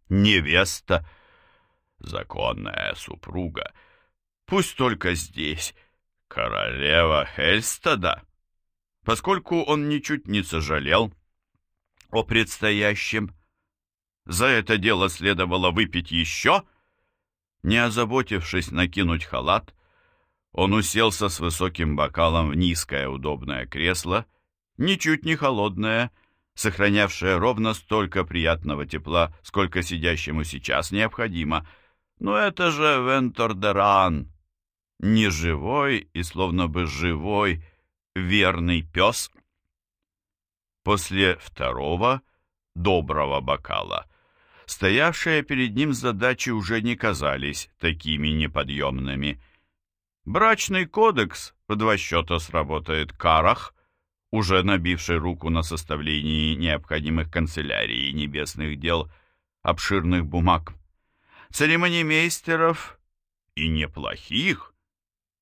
Невеста, законная супруга, пусть только здесь, королева Хельстада, поскольку он ничуть не сожалел о предстоящем. За это дело следовало выпить еще, не озаботившись накинуть халат, он уселся с высоким бокалом в низкое удобное кресло, ничуть не холодное, сохранявшее ровно столько приятного тепла, сколько сидящему сейчас необходимо. Но это же Вентордеран, неживой и словно бы живой верный пес. После второго доброго бокала стоявшие перед ним задачи уже не казались такими неподъемными. Брачный кодекс в два счета сработает Карах, уже набивший руку на составлении необходимых канцелярии небесных дел обширных бумаг. Церемонимейстеров и неплохих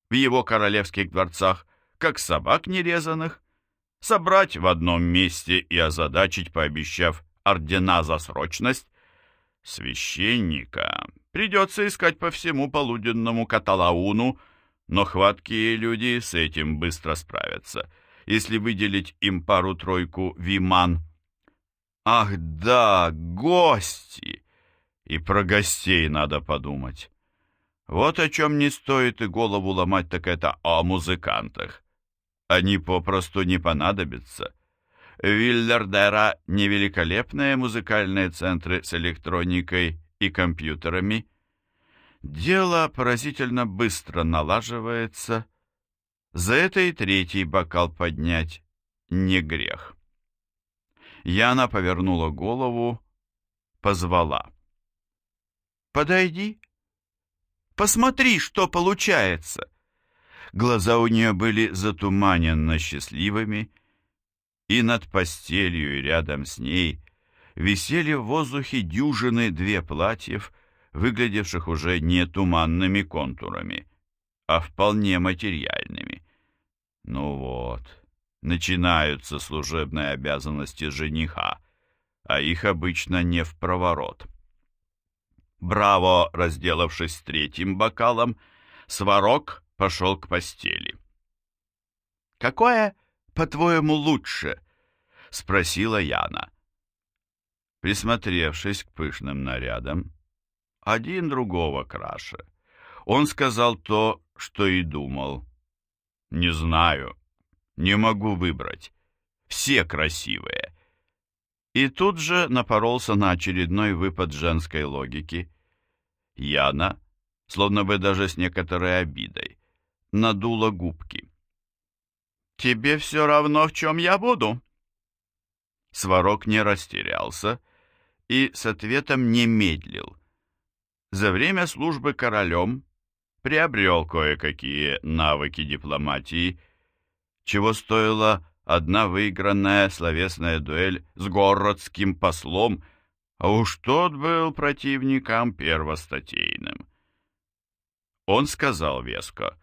в его королевских дворцах, как собак нерезанных, собрать в одном месте и озадачить, пообещав ордена за срочность, священника придется искать по всему полуденному Каталауну, но хваткие люди с этим быстро справятся, если выделить им пару-тройку виман. Ах да, гости! И про гостей надо подумать. Вот о чем не стоит и голову ломать, так это о музыкантах. Они попросту не понадобятся. Виллердера — невеликолепные музыкальные центры с электроникой и компьютерами — Дело поразительно быстро налаживается. За это и третий бокал поднять не грех. Яна повернула голову, позвала. «Подойди, посмотри, что получается!» Глаза у нее были затуманенно счастливыми, и над постелью и рядом с ней висели в воздухе дюжины две платьев, выглядевших уже не туманными контурами, а вполне материальными. Ну вот, начинаются служебные обязанности жениха, а их обычно не в проворот. Браво, разделавшись третьим бокалом, Сварог пошел к постели. «Какое, по-твоему, лучше?» — спросила Яна. Присмотревшись к пышным нарядам, один другого краше. Он сказал то, что и думал. «Не знаю, не могу выбрать. Все красивые». И тут же напоролся на очередной выпад женской логики. Яна, словно бы даже с некоторой обидой, надула губки. «Тебе все равно, в чем я буду?» Сварог не растерялся и с ответом не медлил за время службы королем приобрел кое-какие навыки дипломатии. чего стоила одна выигранная словесная дуэль с городским послом, а уж тот был противником первостатейным. Он сказал веско,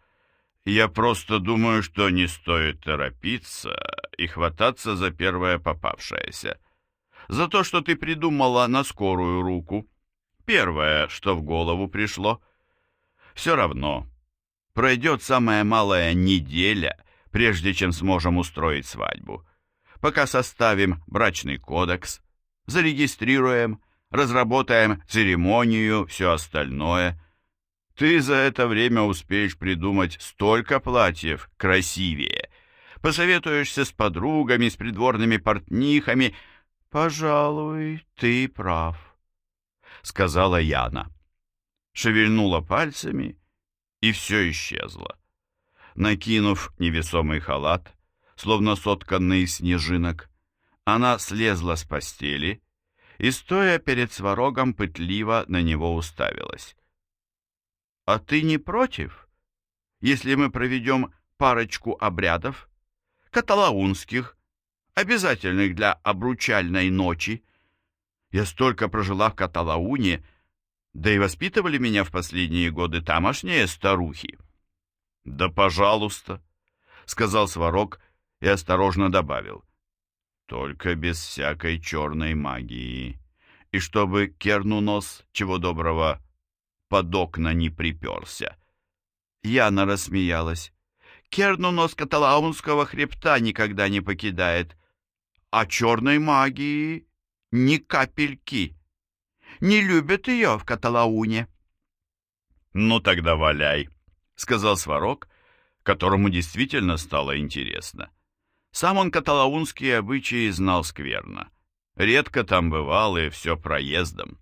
«Я просто думаю, что не стоит торопиться и хвататься за первое попавшееся. За то, что ты придумала на скорую руку. Первое, что в голову пришло. Все равно, пройдет самая малая неделя, прежде чем сможем устроить свадьбу. Пока составим брачный кодекс, зарегистрируем, разработаем церемонию, все остальное. Ты за это время успеешь придумать столько платьев красивее. Посоветуешься с подругами, с придворными портнихами. Пожалуй, ты прав, — сказала Яна. Шевельнула пальцами, и все исчезло. Накинув невесомый халат, словно сотканный из снежинок, она слезла с постели и, стоя перед сварогом, пытливо на него уставилась. «А ты не против, если мы проведем парочку обрядов, каталаунских, обязательных для обручальной ночи? Я столько прожила в Каталауне, да и воспитывали меня в последние годы тамошние старухи». «Да пожалуйста», — сказал Сварог и осторожно добавил. «Только без всякой черной магии. И чтобы Керну нос, чего доброго, под окна не приперся». Яна рассмеялась. «Керну нос каталаунского хребта никогда не покидает, а черной магии ни капельки. Не любят ее в Каталауне». «Ну тогда валяй», сказал Сварог, которому действительно стало интересно. Сам он каталаунские обычаи знал скверно. Редко там бывал и все проездом.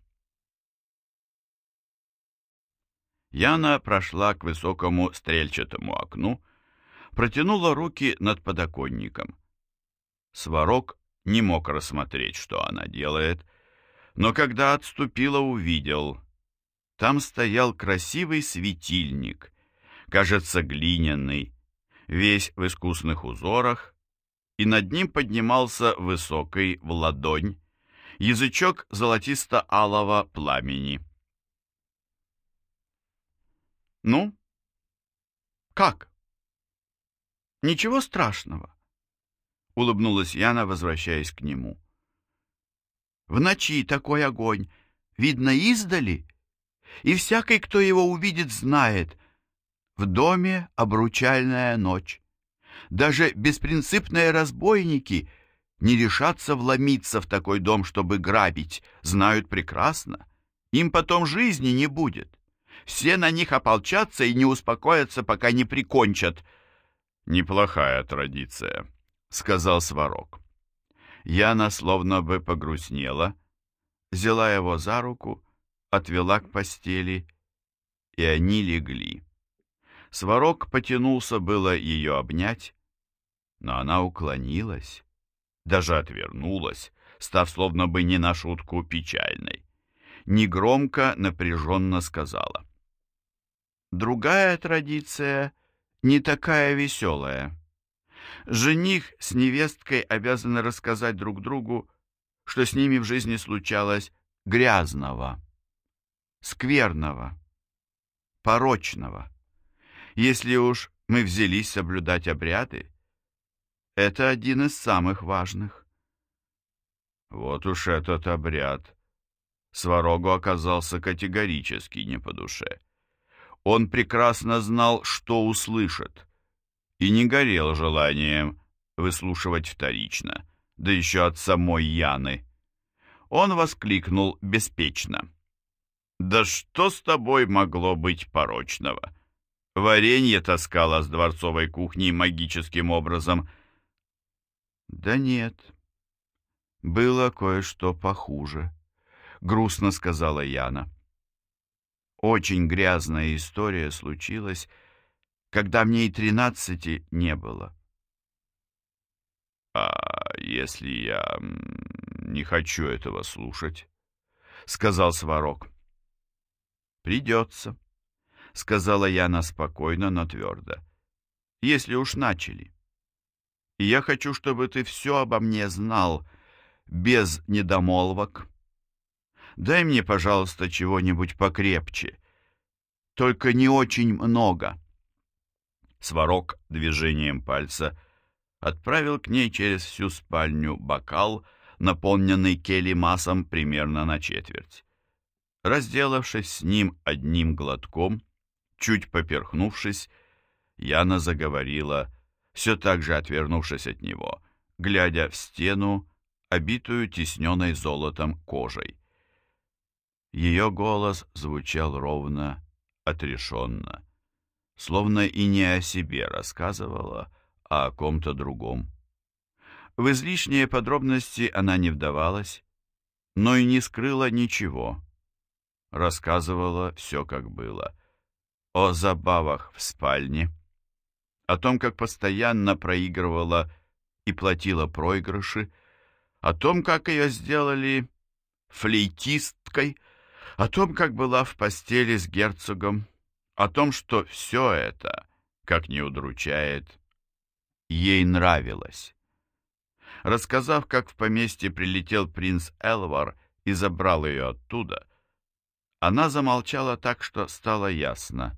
Яна прошла к высокому стрельчатому окну, протянула руки над подоконником. Сварог не мог рассмотреть, что она делает, но когда отступила, увидел. Там стоял красивый светильник, кажется глиняный, весь в искусных узорах, и над ним поднимался высокий в ладонь язычок золотисто-алого пламени. «Ну, как? Ничего страшного?» — улыбнулась Яна, возвращаясь к нему. «В ночи такой огонь, видно издали, и всякий, кто его увидит, знает, в доме обручальная ночь. Даже беспринципные разбойники не решатся вломиться в такой дом, чтобы грабить, знают прекрасно. Им потом жизни не будет. Все на них ополчатся и не успокоятся, пока не прикончат. «Неплохая традиция», — сказал Сварог. Яна словно бы погрустнела, взяла его за руку, отвела к постели, и они легли. Сварог потянулся было ее обнять, но она уклонилась, даже отвернулась, став словно бы не на шутку печальной. Негромко, напряженно сказала. Другая традиция не такая веселая. Жених с невесткой обязаны рассказать друг другу, что с ними в жизни случалось грязного, скверного, порочного. Если уж мы взялись соблюдать обряды, это один из самых важных. Вот уж этот обряд. Сварогу оказался категорически не по душе. Он прекрасно знал, что услышит, и не горел желанием выслушивать вторично, да еще от самой Яны. Он воскликнул беспечно. «Да что с тобой могло быть порочного?» Варенье таскала с дворцовой кухни магическим образом. Да нет, было кое-что похуже, грустно сказала Яна. Очень грязная история случилась, когда мне и тринадцати не было. «А если я не хочу этого слушать?» — сказал Сварог. «Придется», сказала Яна спокойно, но твердо. Если уж начали. И я хочу, чтобы ты все обо мне знал, без недомолвок. Дай мне, пожалуйста, чего-нибудь покрепче. Только не очень много. Сварог движением пальца отправил к ней через всю спальню бокал, наполненный келимасом примерно на четверть. Разделавшись с ним одним глотком, чуть поперхнувшись, Яна заговорила, все так же отвернувшись от него, глядя в стену, обитую тисненной золотом кожей. Ее голос звучал ровно, отрешенно, словно и не о себе рассказывала, а о ком-то другом. В излишние подробности она не вдавалась, но и не скрыла ничего. Рассказывала все, как было. О забавах в спальне, о том, как постоянно проигрывала и платила проигрыши, о том, как ее сделали флейтисткой, о том, как была в постели с герцогом, о том, что все это, как не удручает, ей нравилось. Рассказав, как в поместье прилетел принц Элвар и забрал ее оттуда, она замолчала так, что стало ясно.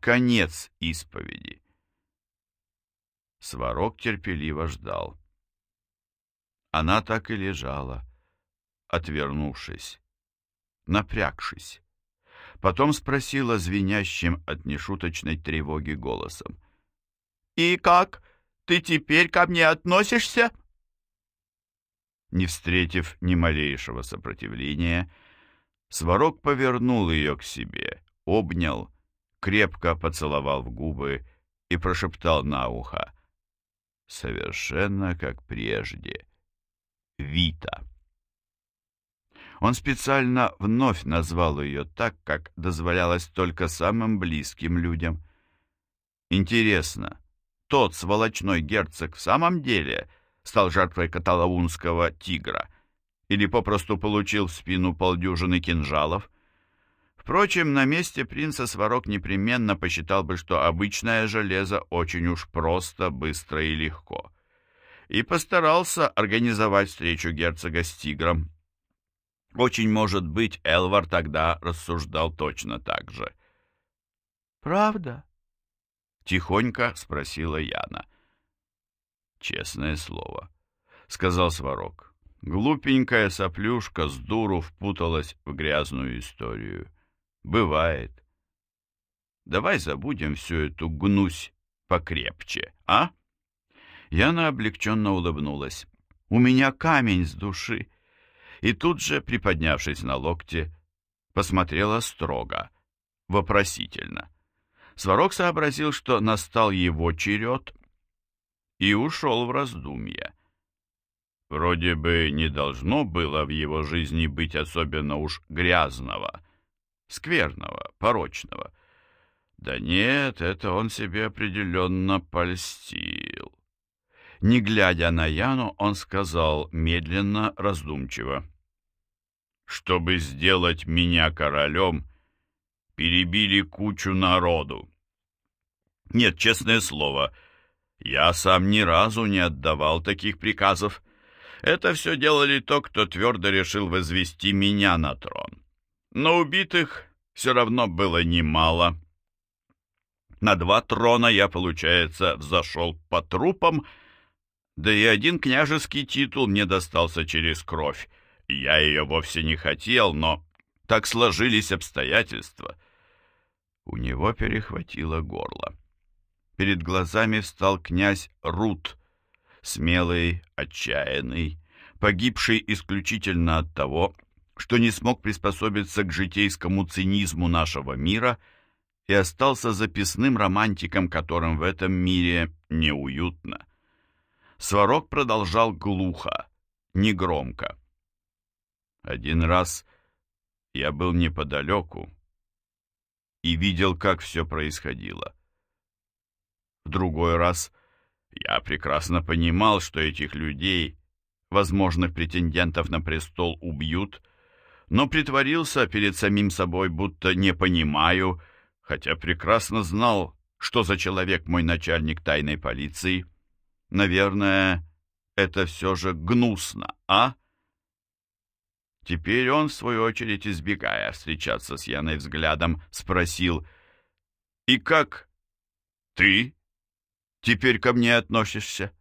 Конец исповеди. Сварог терпеливо ждал. Она так и лежала, отвернувшись, напрягшись. Потом спросила звенящим от нешуточной тревоги голосом. «И как ты теперь ко мне относишься?» Не встретив ни малейшего сопротивления, Сварог повернул ее к себе, обнял, крепко поцеловал в губы и прошептал на ухо. Совершенно как прежде. Вита. Он специально вновь назвал ее так, как дозволялось только самым близким людям. Интересно, тот сволочной герцог в самом деле стал жертвой каталаунского тигра или попросту получил в спину полдюжины кинжалов. Впрочем, на месте принца Сварог непременно посчитал бы, что обычное железо очень уж просто, быстро и легко. И постарался организовать встречу герцога с тигром. Очень может быть, Элвар тогда рассуждал точно так же. «Правда?» — тихонько спросила Яна. «Честное слово», — сказал Сварог. Глупенькая соплюшка с дуру впуталась в грязную историю. Бывает. Давай забудем всю эту гнусь покрепче, а? Яна облегченно улыбнулась. У меня камень с души. И тут же, приподнявшись на локте, посмотрела строго, вопросительно. Сварог сообразил, что настал его черед, и ушел в раздумья. Вроде бы не должно было в его жизни быть особенно уж грязного, скверного, порочного. Да нет, это он себе определенно польстил. Не глядя на Яну, он сказал медленно, раздумчиво. «Чтобы сделать меня королем, перебили кучу народу. Нет, честное слово, я сам ни разу не отдавал таких приказов. Это все делали то, кто твердо решил возвести меня на трон. Но убитых все равно было немало». На два трона я, получается, взошел по трупам, да и один княжеский титул мне достался через кровь. Я ее вовсе не хотел, но так сложились обстоятельства. У него перехватило горло. Перед глазами встал князь Рут, смелый, отчаянный, погибший исключительно от того, что не смог приспособиться к житейскому цинизму нашего мира и остался записным романтиком, которым в этом мире неуютно. Сварог продолжал глухо, негромко. Один раз я был неподалеку и видел, как все происходило. В другой раз я прекрасно понимал, что этих людей, возможных претендентов на престол, убьют, но притворился перед самим собой, будто не понимаю, хотя прекрасно знал, что за человек мой начальник тайной полиции — Наверное, это все же гнусно, а? Теперь он, в свою очередь, избегая встречаться с Яной взглядом, спросил, «И как ты теперь ко мне относишься?»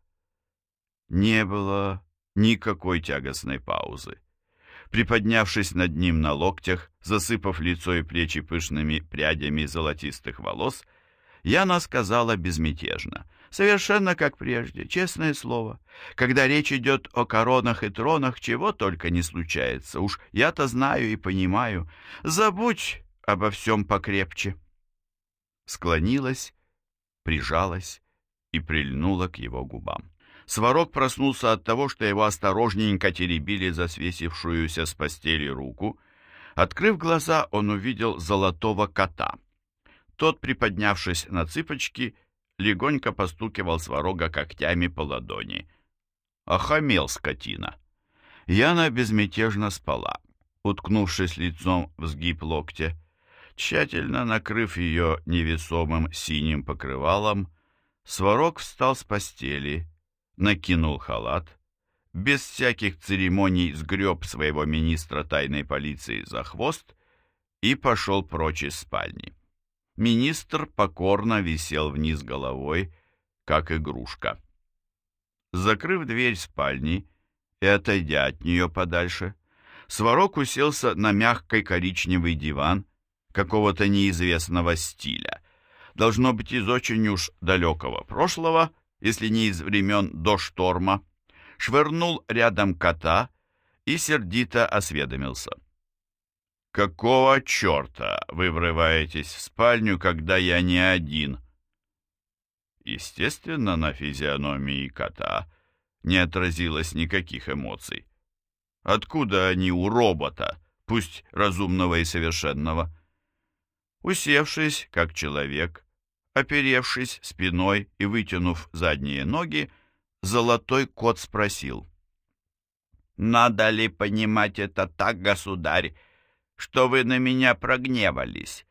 Не было никакой тягостной паузы. Приподнявшись над ним на локтях, засыпав лицо и плечи пышными прядями золотистых волос, Яна сказала безмятежно, совершенно как прежде, честное слово. Когда речь идет о коронах и тронах, чего только не случается. Уж я-то знаю и понимаю. Забудь обо всем покрепче. Склонилась, прижалась и прильнула к его губам. Сварог проснулся от того, что его осторожненько теребили за свесившуюся с постели руку. Открыв глаза, он увидел золотого кота. Тот, приподнявшись на цыпочки, легонько постукивал Сварога когтями по ладони. Охамел скотина. Яна безмятежно спала, уткнувшись лицом в сгиб локтя. Тщательно накрыв ее невесомым синим покрывалом, Сварог встал с постели, накинул халат, без всяких церемоний сгреб своего министра тайной полиции за хвост и пошел прочь из спальни. Министр покорно висел вниз головой, как игрушка. Закрыв дверь спальни и отойдя от нее подальше, Сварог уселся на мягкий коричневый диван какого-то неизвестного стиля, должно быть из очень уж далекого прошлого, если не из времен до шторма, швырнул рядом кота и сердито осведомился. «Какого черта вы врываетесь в спальню, когда я не один?» Естественно, на физиономии кота не отразилось никаких эмоций. Откуда они у робота, пусть разумного и совершенного? Усевшись, как человек, Оперевшись спиной и вытянув задние ноги, золотой кот спросил. «Надо ли понимать это так, государь, что вы на меня прогневались?»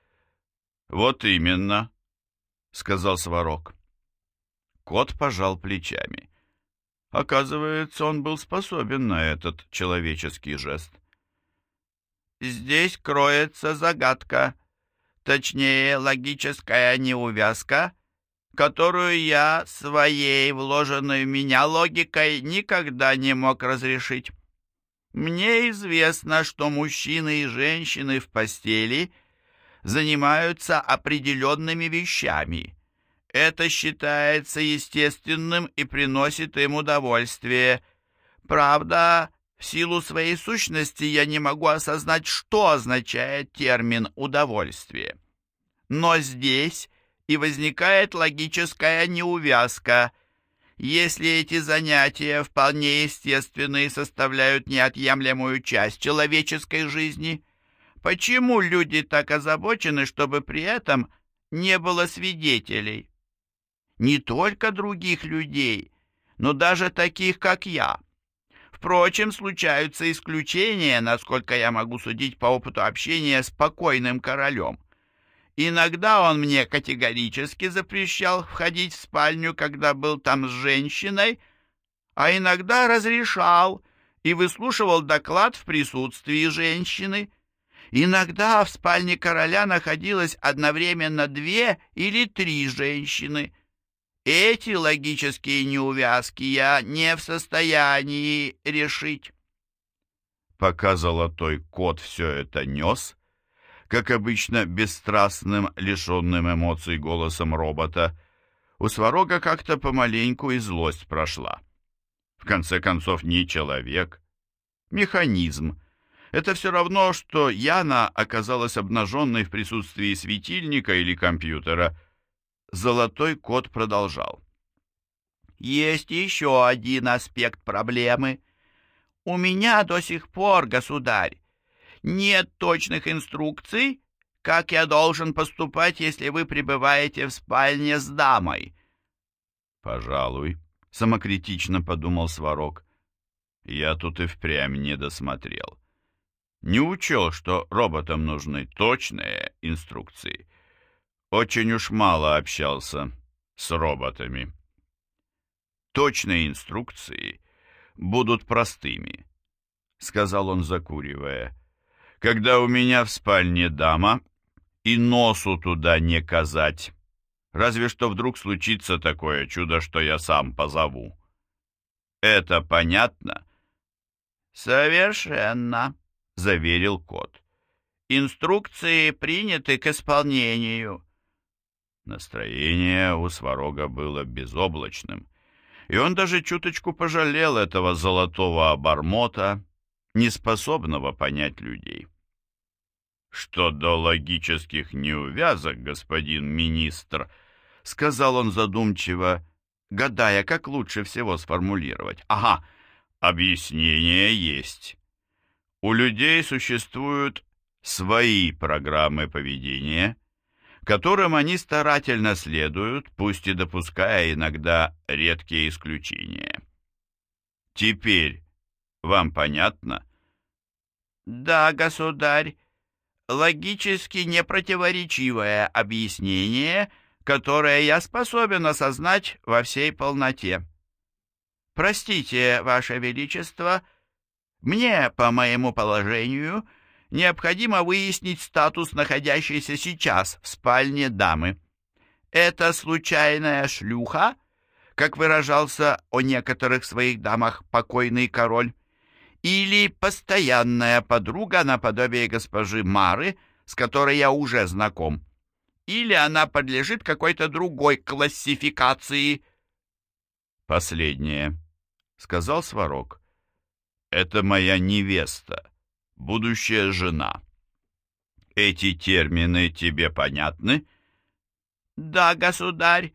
«Вот именно», — сказал Сварог. Кот пожал плечами. Оказывается, он был способен на этот человеческий жест. «Здесь кроется загадка», точнее логическая неувязка, которую я своей вложенной в меня логикой никогда не мог разрешить. Мне известно, что мужчины и женщины в постели занимаются определенными вещами. Это считается естественным и приносит им удовольствие. Правда, в силу своей сущности я не могу осознать, что означает термин «удовольствие». Но здесь и возникает логическая неувязка. Если эти занятия вполне естественные составляют неотъемлемую часть человеческой жизни, почему люди так озабочены, чтобы при этом не было свидетелей? Не только других людей, но даже таких, как я – Впрочем, случаются исключения, насколько я могу судить по опыту общения с покойным королем. Иногда он мне категорически запрещал входить в спальню, когда был там с женщиной, а иногда разрешал и выслушивал доклад в присутствии женщины. Иногда в спальне короля находилось одновременно две или три женщины — эти логические неувязки я не в состоянии решить. Пока золотой кот все это нес, как обычно бесстрастным, лишенным эмоций голосом робота, у Сварога как-то помаленьку и злость прошла. В конце концов, не человек, механизм. Это все равно, что Яна оказалась обнаженной в присутствии светильника или компьютера — Золотой кот продолжал. Есть еще один аспект проблемы. У меня до сих пор, государь, нет точных инструкций, как я должен поступать, если вы пребываете в спальне с дамой. Пожалуй, самокритично подумал Сварог. Я тут и впрямь не досмотрел. Не учел, что роботам нужны точные инструкции очень уж мало общался с роботами. точные инструкции будут простыми, сказал он, закуривая. Когда у меня в спальне дама, и носу туда не казать. Разве что вдруг случится такое чудо, что я сам позову. Это понятно? Совершенно, заверил кот. Инструкции приняты к исполнению. Настроение у Сварога было безоблачным, и он даже чуточку пожалел этого золотого обормота, неспособного понять людей. «Что до логических неувязок, господин министр», — сказал он задумчиво, гадая, как лучше всего сформулировать. «Ага, объяснение есть. У людей существуют свои программы поведения, которым они старательно следуют, пусть и допуская иногда редкие исключения. Теперь вам понятно? Да, государь, логически непротиворечивое объяснение, которое я способен осознать во всей полноте. Простите, Ваше Величество, мне, по моему положению, необходимо выяснить статус находящейся сейчас в спальне дамы. Это случайная шлюха, как выражался о некоторых своих дамах покойный король, или постоянная подруга наподобие госпожи Мары, с которой я уже знаком, или она подлежит какой-то другой классификации. «Последнее», — сказал Сварог. «Это моя невеста, будущая жена. Эти термины тебе понятны?» «Да, государь,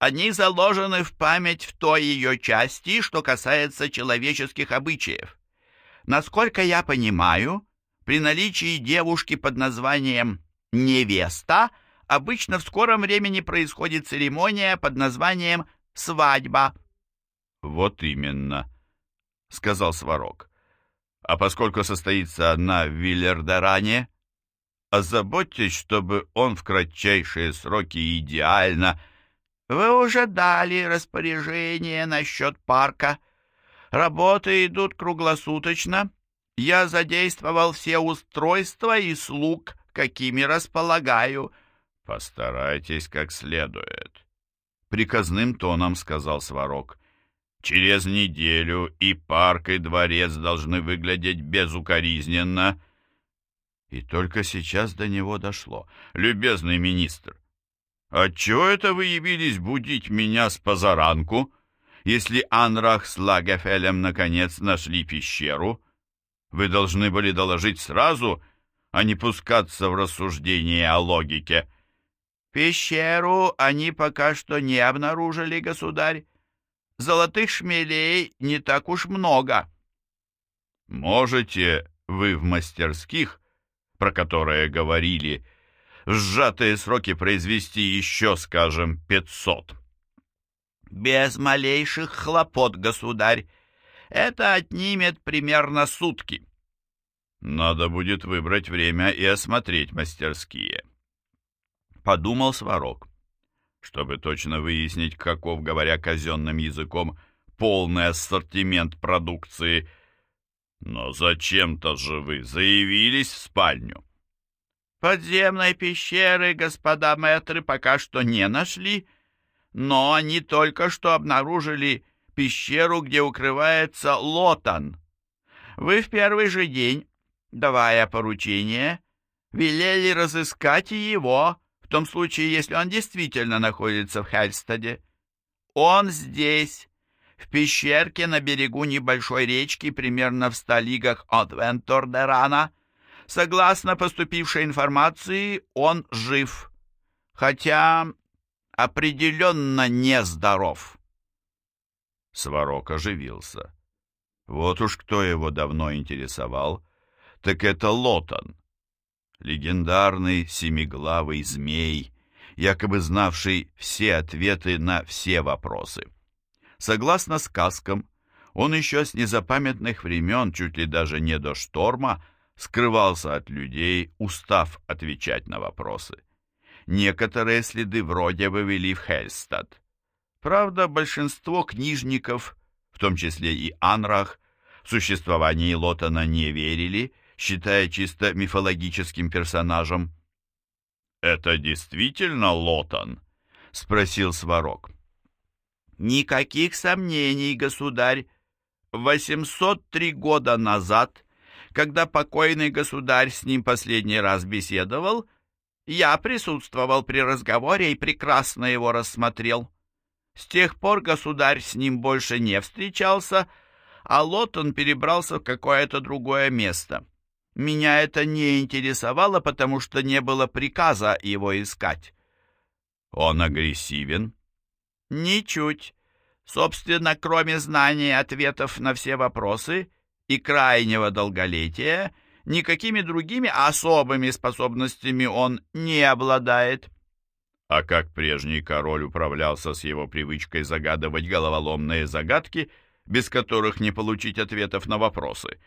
они заложены в память в той ее части, что касается человеческих обычаев. Насколько я понимаю, при наличии девушки под названием «невеста» обычно в скором времени происходит церемония под названием «свадьба». «Вот именно», — сказал Сварог. «А поскольку состоится одна в Виллердоране, озаботьтесь, чтобы он в кратчайшие сроки идеально...» Вы уже дали распоряжение насчет парка. Работы идут круглосуточно. Я задействовал все устройства и слуг, какими располагаю. Постарайтесь как следует. Приказным тоном сказал Сварог. Через неделю и парк, и дворец должны выглядеть безукоризненно. И только сейчас до него дошло. Любезный министр, «Отчего это вы явились будить меня с позаранку, если Анрах с Лагефелем наконец нашли пещеру? Вы должны были доложить сразу, а не пускаться в рассуждение о логике». «Пещеру они пока что не обнаружили, государь. Золотых шмелей не так уж много». «Можете вы в мастерских, про которые говорили, — в сжатые сроки произвести еще, скажем, пятьсот. Без малейших хлопот, государь. Это отнимет примерно сутки. Надо будет выбрать время и осмотреть мастерские. Подумал Сварог. Чтобы точно выяснить, каков, говоря казенным языком, полный ассортимент продукции. Но зачем-то же вы заявились в спальню. Подземной пещеры господа мэтры пока что не нашли, но они только что обнаружили пещеру, где укрывается Лотан. Вы в первый же день, давая поручение, велели разыскать и его, в том случае, если он действительно находится в Хельстаде. Он здесь, в пещерке на берегу небольшой речки, примерно в ста лигах от Вентордерана, Согласно поступившей информации, он жив, хотя определенно нездоров. Сварог оживился. Вот уж кто его давно интересовал, так это Лотан, легендарный семиглавый змей, якобы знавший все ответы на все вопросы. Согласно сказкам, он еще с незапамятных времен, чуть ли даже не до шторма, скрывался от людей, устав отвечать на вопросы. Некоторые следы вроде бы вели в Хельстад. Правда, большинство книжников, в том числе и Анрах, в существовании Лотона не верили, считая чисто мифологическим персонажем. «Это действительно Лотон?» — спросил Сварог. «Никаких сомнений, государь. 803 года назад, когда покойный государь с ним последний раз беседовал, я присутствовал при разговоре и прекрасно его рассмотрел. С тех пор государь с ним больше не встречался, а Лотон перебрался в какое-то другое место. Меня это не интересовало, потому что не было приказа его искать. Он агрессивен? Ничуть. Собственно, кроме знания ответов на все вопросы и крайнего долголетия, никакими другими особыми способностями он не обладает. А как прежний король управлялся с его привычкой загадывать головоломные загадки, без которых не получить ответов на вопросы?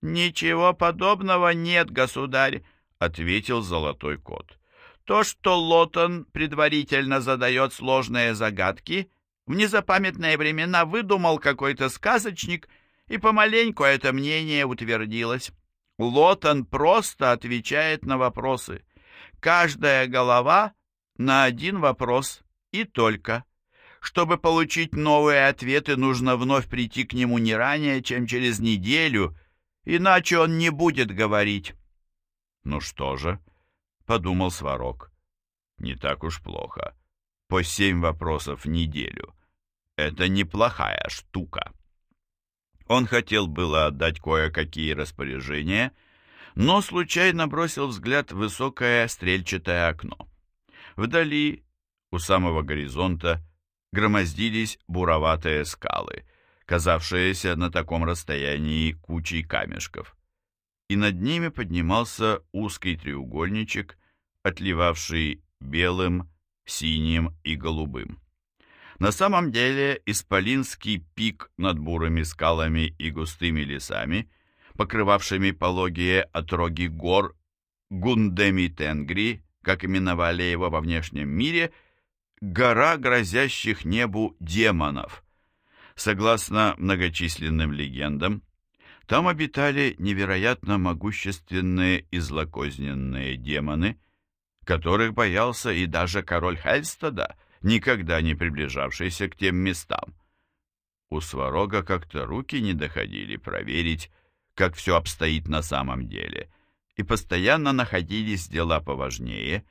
«Ничего подобного нет, государь», — ответил золотой кот. «То, что Лотон предварительно задает сложные загадки, в незапамятные времена выдумал какой-то сказочник, и помаленьку это мнение утвердилось. Лотон просто отвечает на вопросы. Каждая голова на один вопрос и только. Чтобы получить новые ответы, нужно вновь прийти к нему не ранее, чем через неделю, иначе он не будет говорить. «Ну что же?» — подумал Сварог. «Не так уж плохо. По семь вопросов в неделю. Это неплохая штука». Он хотел было отдать кое-какие распоряжения, но случайно бросил взгляд в высокое стрельчатое окно. Вдали, у самого горизонта, громоздились буроватые скалы, казавшиеся на таком расстоянии кучей камешков. И над ними поднимался узкий треугольничек, отливавший белым, синим и голубым. На самом деле Исполинский пик над бурыми скалами и густыми лесами, покрывавшими пологие отроги гор Гундеми-Тенгри, как именовали его во внешнем мире, гора грозящих небу демонов. Согласно многочисленным легендам, там обитали невероятно могущественные и злокозненные демоны, которых боялся и даже король Хельстада – никогда не приближавшийся к тем местам. У Сварога как-то руки не доходили проверить, как все обстоит на самом деле, и постоянно находились дела поважнее,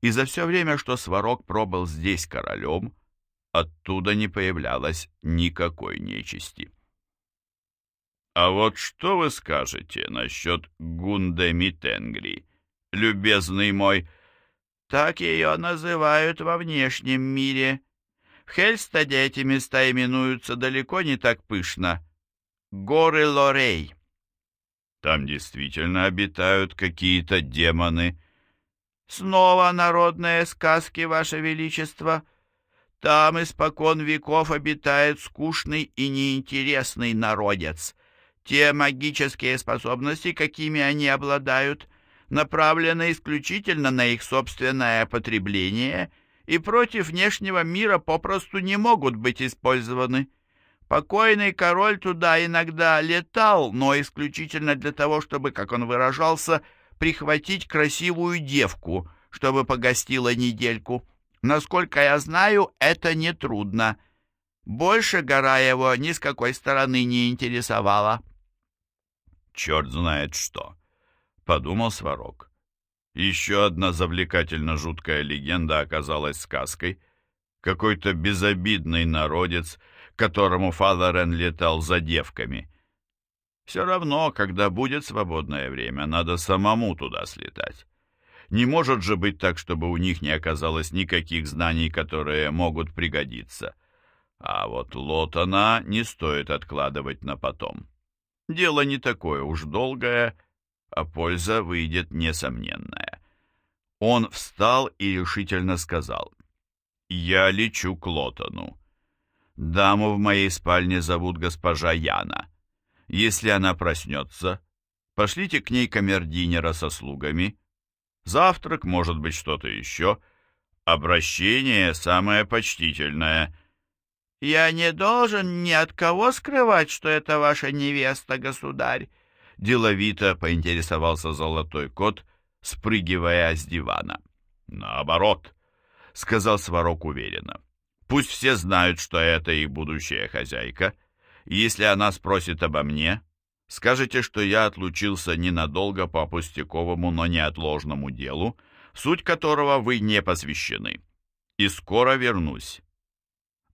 и за все время, что Сварог пробыл здесь королем, оттуда не появлялось никакой нечисти. «А вот что вы скажете насчет Гундеми Тенгри, любезный мой?» Так ее называют во внешнем мире. В Хельстаде эти места именуются далеко не так пышно. Горы Лорей. Там действительно обитают какие-то демоны. Снова народные сказки, Ваше Величество. Там испокон веков обитает скучный и неинтересный народец. Те магические способности, какими они обладают, направлены исключительно на их собственное потребление и против внешнего мира попросту не могут быть использованы. Покойный король туда иногда летал, но исключительно для того, чтобы, как он выражался, прихватить красивую девку, чтобы погостила недельку. Насколько я знаю, это нетрудно. Больше гора его ни с какой стороны не интересовала. Черт знает что подумал Сварог. Еще одна завлекательно жуткая легенда оказалась сказкой. Какой-то безобидный народец, которому Фаларен летал за девками. Все равно, когда будет свободное время, надо самому туда слетать. Не может же быть так, чтобы у них не оказалось никаких знаний, которые могут пригодиться. А вот Лотона не стоит откладывать на потом. Дело не такое уж долгое, а польза выйдет несомненная. Он встал и решительно сказал, «Я лечу к Лотону. Даму в моей спальне зовут госпожа Яна. Если она проснется, пошлите к ней камердинера со слугами. Завтрак, может быть, что-то еще. Обращение самое почтительное, «Я не должен ни от кого скрывать, что это ваша невеста, государь!» Деловито поинтересовался золотой кот, спрыгивая с дивана. «Наоборот», — сказал Сварог уверенно. «Пусть все знают, что это их будущая хозяйка. Если она спросит обо мне, скажете, что я отлучился ненадолго по пустяковому, но неотложному делу, суть которого вы не посвящены. И скоро вернусь.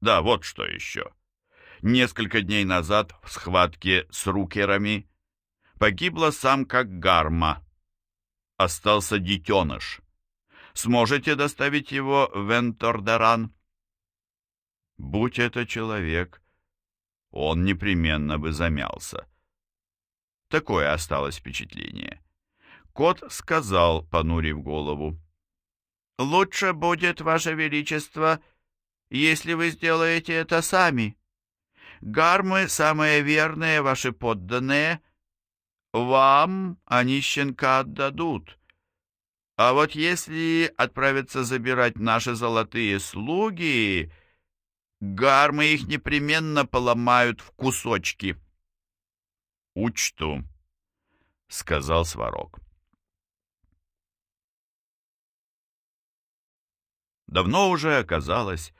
Да, вот что еще. Несколько дней назад в схватке с рукерами погибла самка Гарма. Остался детеныш. Сможете доставить его в Вентордеран? Будь это человек, он непременно бы замялся. Такое осталось впечатление. Кот сказал, понурив голову, «Лучше будет, Ваше Величество, если вы сделаете это сами. Гармы, самые верные ваши подданные, вам они щенка отдадут. А вот если отправятся забирать наши золотые слуги, гармы их непременно поломают в кусочки. «Учту», — сказал Сварог. Давно уже оказалось,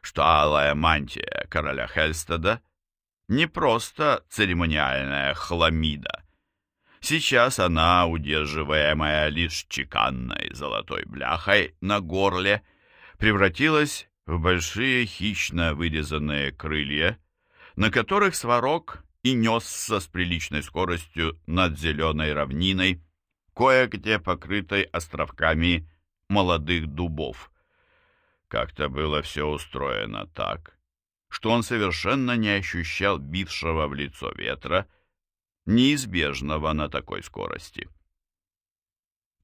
что алая мантия короля Хельстеда не просто церемониальная хламида. Сейчас она, удерживаемая лишь чеканной золотой бляхой на горле, превратилась в большие хищно вырезанные крылья, на которых сварог и несся с приличной скоростью над зеленой равниной, кое-где покрытой островками молодых дубов. Как-то было все устроено так, что он совершенно не ощущал бившего в лицо ветра, неизбежного на такой скорости.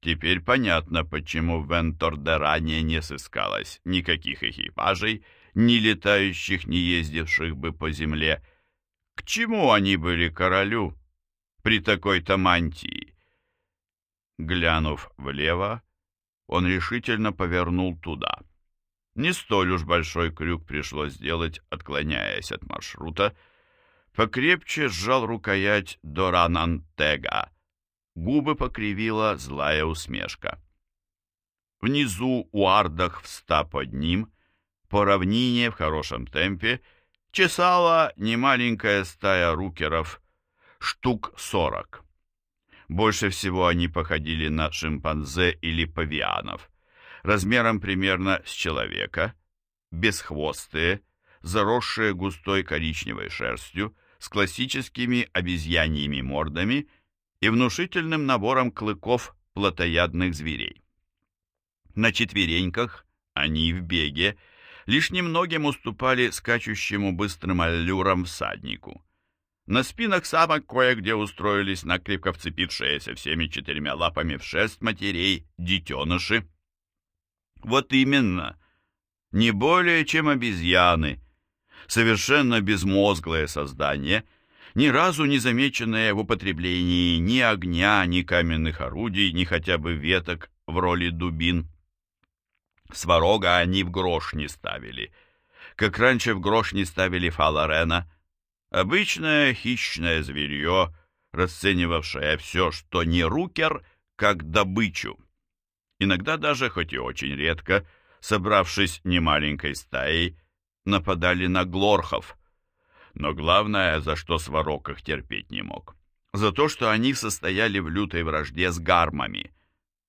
Теперь понятно, почему в Энтордеране не сыскалось никаких экипажей, ни летающих, ни ездивших бы по земле. К чему они были королю при такой-то мантии? Глянув влево, он решительно повернул туда — не столь уж большой крюк пришлось сделать, отклоняясь от маршрута. Покрепче сжал рукоять Доранантега. Губы покривила злая усмешка. Внизу, у ардах в ста под ним, по равнине в хорошем темпе, чесала немаленькая стая рукеров, штук сорок. Больше всего они походили на шимпанзе или павианов размером примерно с человека, бесхвостые, заросшие густой коричневой шерстью, с классическими обезьяньими мордами и внушительным набором клыков плотоядных зверей. На четвереньках они в беге лишь немногим уступали скачущему быстрым аллюрам всаднику. На спинах самок кое-где устроились накрепко вцепившиеся всеми четырьмя лапами в шерсть матерей детеныши, вот именно. Не более чем обезьяны. Совершенно безмозглое создание, ни разу не замеченное в употреблении ни огня, ни каменных орудий, ни хотя бы веток в роли дубин. Сварога они в грош не ставили. Как раньше в грош не ставили фаларена. Обычное хищное зверье, расценивавшее все, что не рукер, как добычу иногда даже, хоть и очень редко, собравшись немаленькой стаей, нападали на глорхов. Но главное, за что Сварог их терпеть не мог, за то, что они состояли в лютой вражде с гармами,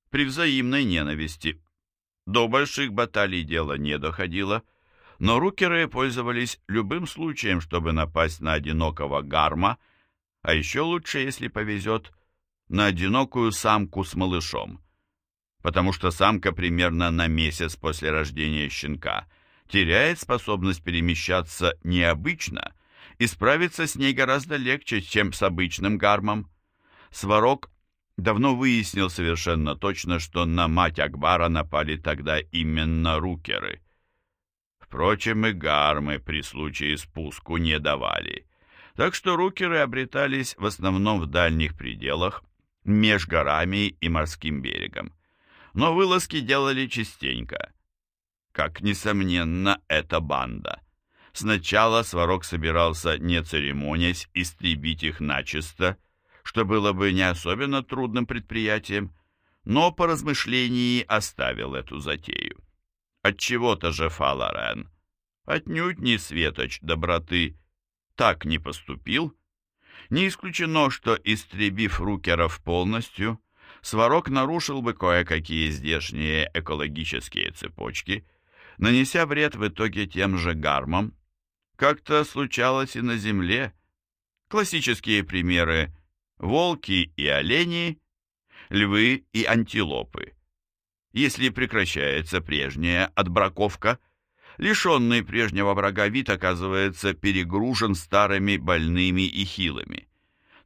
при взаимной ненависти. До больших баталий дело не доходило, но рукеры пользовались любым случаем, чтобы напасть на одинокого гарма, а еще лучше, если повезет, на одинокую самку с малышом — потому что самка примерно на месяц после рождения щенка теряет способность перемещаться необычно и справиться с ней гораздо легче, чем с обычным гармом. Сварог давно выяснил совершенно точно, что на мать Акбара напали тогда именно рукеры. Впрочем, и гармы при случае спуску не давали. Так что рукеры обретались в основном в дальних пределах, меж горами и морским берегом но вылазки делали частенько. Как, несомненно, эта банда. Сначала Сварог собирался, не церемонясь, истребить их начисто, что было бы не особенно трудным предприятием, но по размышлении оставил эту затею. Отчего-то же Фаларен, отнюдь не светоч доброты, так не поступил. Не исключено, что, истребив рукеров полностью, Сварог нарушил бы кое-какие здешние экологические цепочки, нанеся вред в итоге тем же гармам, как-то случалось и на земле. Классические примеры – волки и олени, львы и антилопы. Если прекращается прежняя отбраковка, лишенный прежнего врага вид оказывается перегружен старыми больными и хилыми.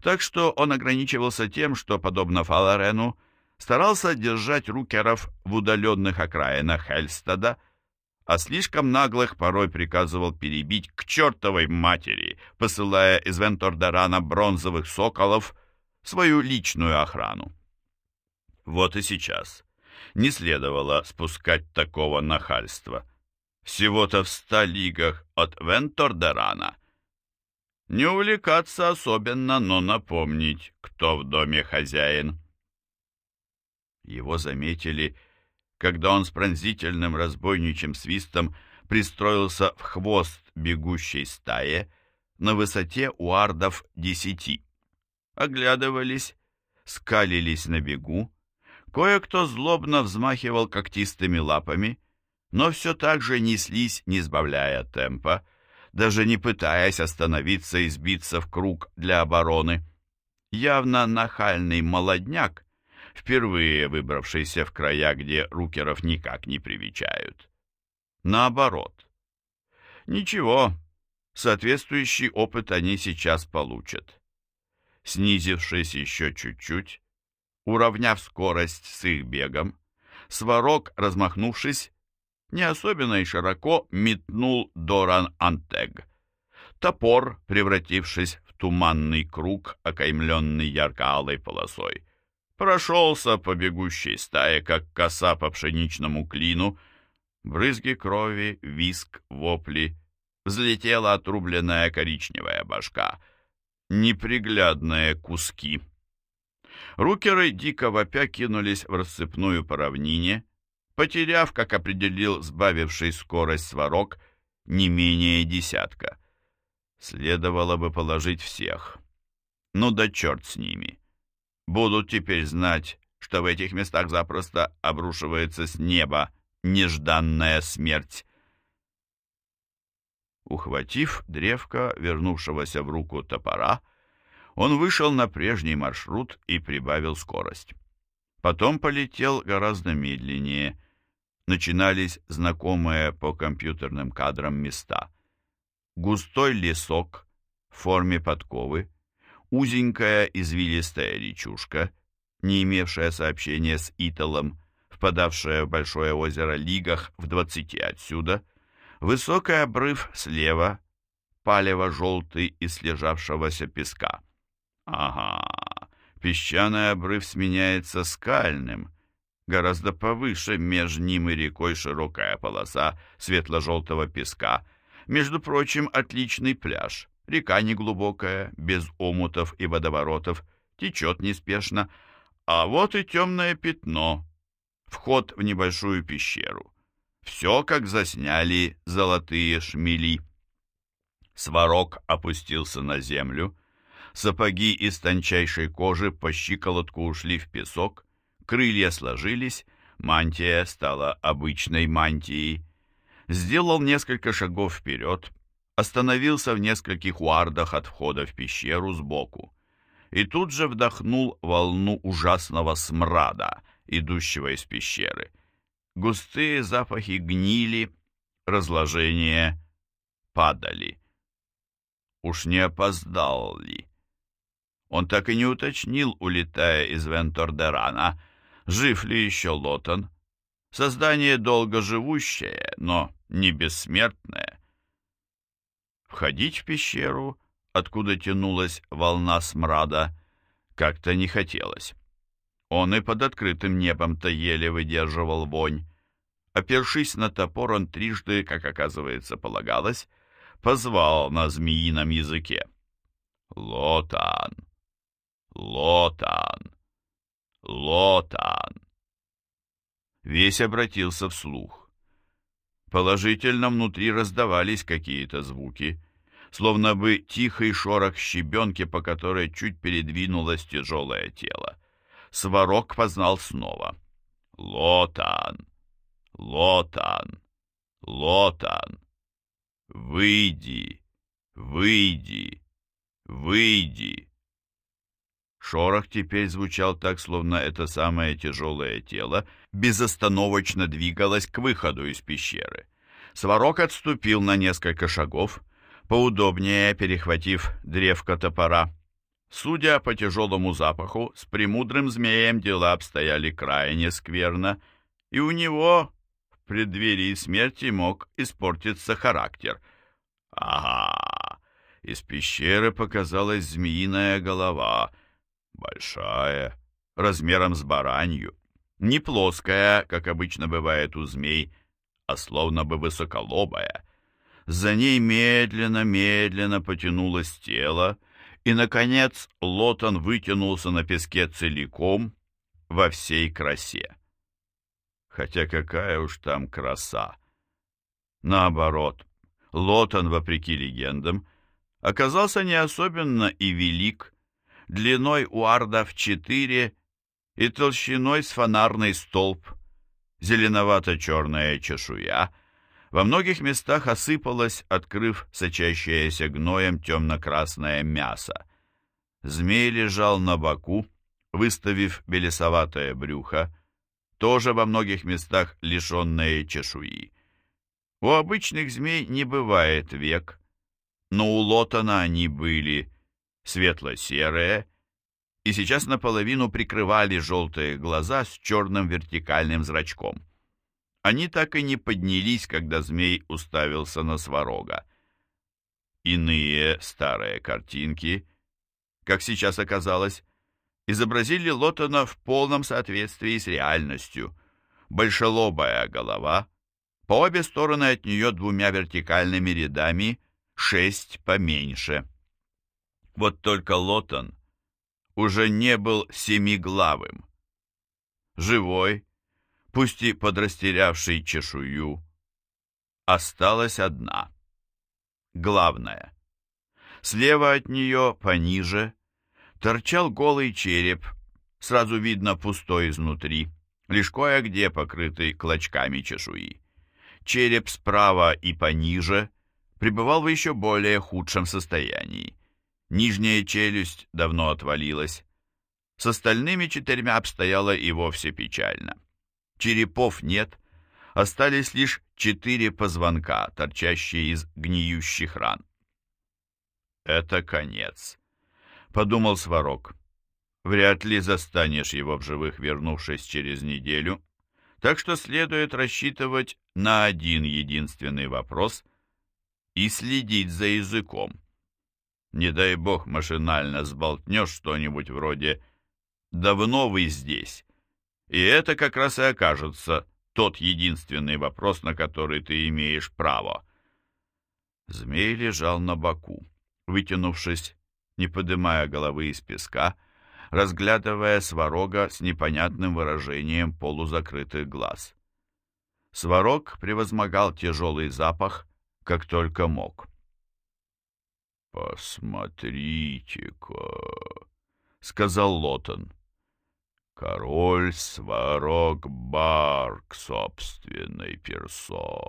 Так что он ограничивался тем, что, подобно Фаларену, старался держать рукеров в удаленных окраинах Хельстада – а слишком наглых порой приказывал перебить к чертовой матери, посылая из Вентордорана бронзовых соколов свою личную охрану. Вот и сейчас не следовало спускать такого нахальства. Всего-то в ста лигах от Вентордорана. Не увлекаться особенно, но напомнить, кто в доме хозяин. Его заметили когда он с пронзительным разбойничьим свистом пристроился в хвост бегущей стаи на высоте у ардов десяти. Оглядывались, скалились на бегу, кое-кто злобно взмахивал когтистыми лапами, но все так же неслись, не сбавляя темпа, даже не пытаясь остановиться и сбиться в круг для обороны. Явно нахальный молодняк впервые выбравшийся в края, где рукеров никак не привечают. Наоборот. Ничего, соответствующий опыт они сейчас получат. Снизившись еще чуть-чуть, уравняв скорость с их бегом, Сварог, размахнувшись, не особенно и широко метнул Доран Антег. Топор, превратившись в туманный круг, окаймленный ярко-алой полосой, прошелся по бегущей стае, как коса по пшеничному клину, брызги крови, виск, вопли, взлетела отрубленная коричневая башка, неприглядные куски. Рукеры дико вопя кинулись в рассыпную по потеряв, как определил сбавивший скорость сварок, не менее десятка. Следовало бы положить всех. Ну да черт с ними будут теперь знать, что в этих местах запросто обрушивается с неба нежданная смерть. Ухватив древко вернувшегося в руку топора, он вышел на прежний маршрут и прибавил скорость. Потом полетел гораздо медленнее. Начинались знакомые по компьютерным кадрам места. Густой лесок в форме подковы, узенькая извилистая речушка, не имевшая сообщения с Италом, впадавшая в большое озеро Лигах в двадцати отсюда, высокий обрыв слева, палево-желтый из слежавшегося песка. Ага, песчаный обрыв сменяется скальным, гораздо повыше между ним и рекой широкая полоса светло-желтого песка, между прочим, отличный пляж — Река неглубокая, без омутов и водоворотов, течет неспешно, а вот и темное пятно, вход в небольшую пещеру. Все, как засняли золотые шмели. Сварог опустился на землю, сапоги из тончайшей кожи по щиколотку ушли в песок, крылья сложились, мантия стала обычной мантией. Сделал несколько шагов вперед, остановился в нескольких уардах от входа в пещеру сбоку и тут же вдохнул волну ужасного смрада, идущего из пещеры. Густые запахи гнили, разложения падали. Уж не опоздал ли? Он так и не уточнил, улетая из Вентордерана, жив ли еще Лотон. Создание долгоживущее, но не бессмертное. Входить в пещеру, откуда тянулась волна смрада, как-то не хотелось. Он и под открытым небом-то еле выдерживал вонь. Опершись на топор, он трижды, как оказывается полагалось, позвал на змеином языке. «Лотан! Лотан! Лотан!» Весь обратился вслух. Положительно внутри раздавались какие-то звуки, словно бы тихий шорох щебенки, по которой чуть передвинулось тяжелое тело. Сварог познал снова. «Лотан! Лотан! Лотан! Выйди! Выйди! Выйди!» Шорох теперь звучал так, словно это самое тяжелое тело безостановочно двигалось к выходу из пещеры. Сварог отступил на несколько шагов, поудобнее перехватив древко топора. Судя по тяжелому запаху, с премудрым змеем дела обстояли крайне скверно, и у него в преддверии смерти мог испортиться характер. Ага! Из пещеры показалась змеиная голова, большая, размером с баранью, не плоская, как обычно бывает у змей, а словно бы высоколобая. За ней медленно-медленно потянулось тело, и, наконец, Лотон вытянулся на песке целиком во всей красе. Хотя какая уж там краса! Наоборот, Лотон, вопреки легендам, оказался не особенно и велик, длиной у арда в четыре и толщиной с фонарный столб, зеленовато-черная чешуя — во многих местах осыпалось, открыв сочащееся гноем темно-красное мясо. Змей лежал на боку, выставив белесоватое брюхо, тоже во многих местах лишенное чешуи. У обычных змей не бывает век, но у Лотона они были светло-серые и сейчас наполовину прикрывали желтые глаза с черным вертикальным зрачком. Они так и не поднялись, когда змей уставился на сварога. Иные старые картинки, как сейчас оказалось, изобразили Лотона в полном соответствии с реальностью. Большелобая голова, по обе стороны от нее двумя вертикальными рядами, шесть поменьше. Вот только Лотон уже не был семиглавым. Живой, пусть и подрастерявший чешую, осталась одна, главная. Слева от нее, пониже, торчал голый череп, сразу видно пустой изнутри, лишь кое-где покрытый клочками чешуи. Череп справа и пониже пребывал в еще более худшем состоянии. Нижняя челюсть давно отвалилась. С остальными четырьмя обстояло и вовсе печально черепов нет, остались лишь четыре позвонка, торчащие из гниющих ран. «Это конец», — подумал Сварог. «Вряд ли застанешь его в живых, вернувшись через неделю, так что следует рассчитывать на один единственный вопрос и следить за языком. Не дай бог машинально сболтнешь что-нибудь вроде «давно вы здесь», и это как раз и окажется тот единственный вопрос, на который ты имеешь право. Змей лежал на боку, вытянувшись, не поднимая головы из песка, разглядывая сварога с непонятным выражением полузакрытых глаз. Сварог превозмогал тяжелый запах, как только мог. «Посмотрите-ка», — сказал Лотон. Король Сварог Барк собственной персоной.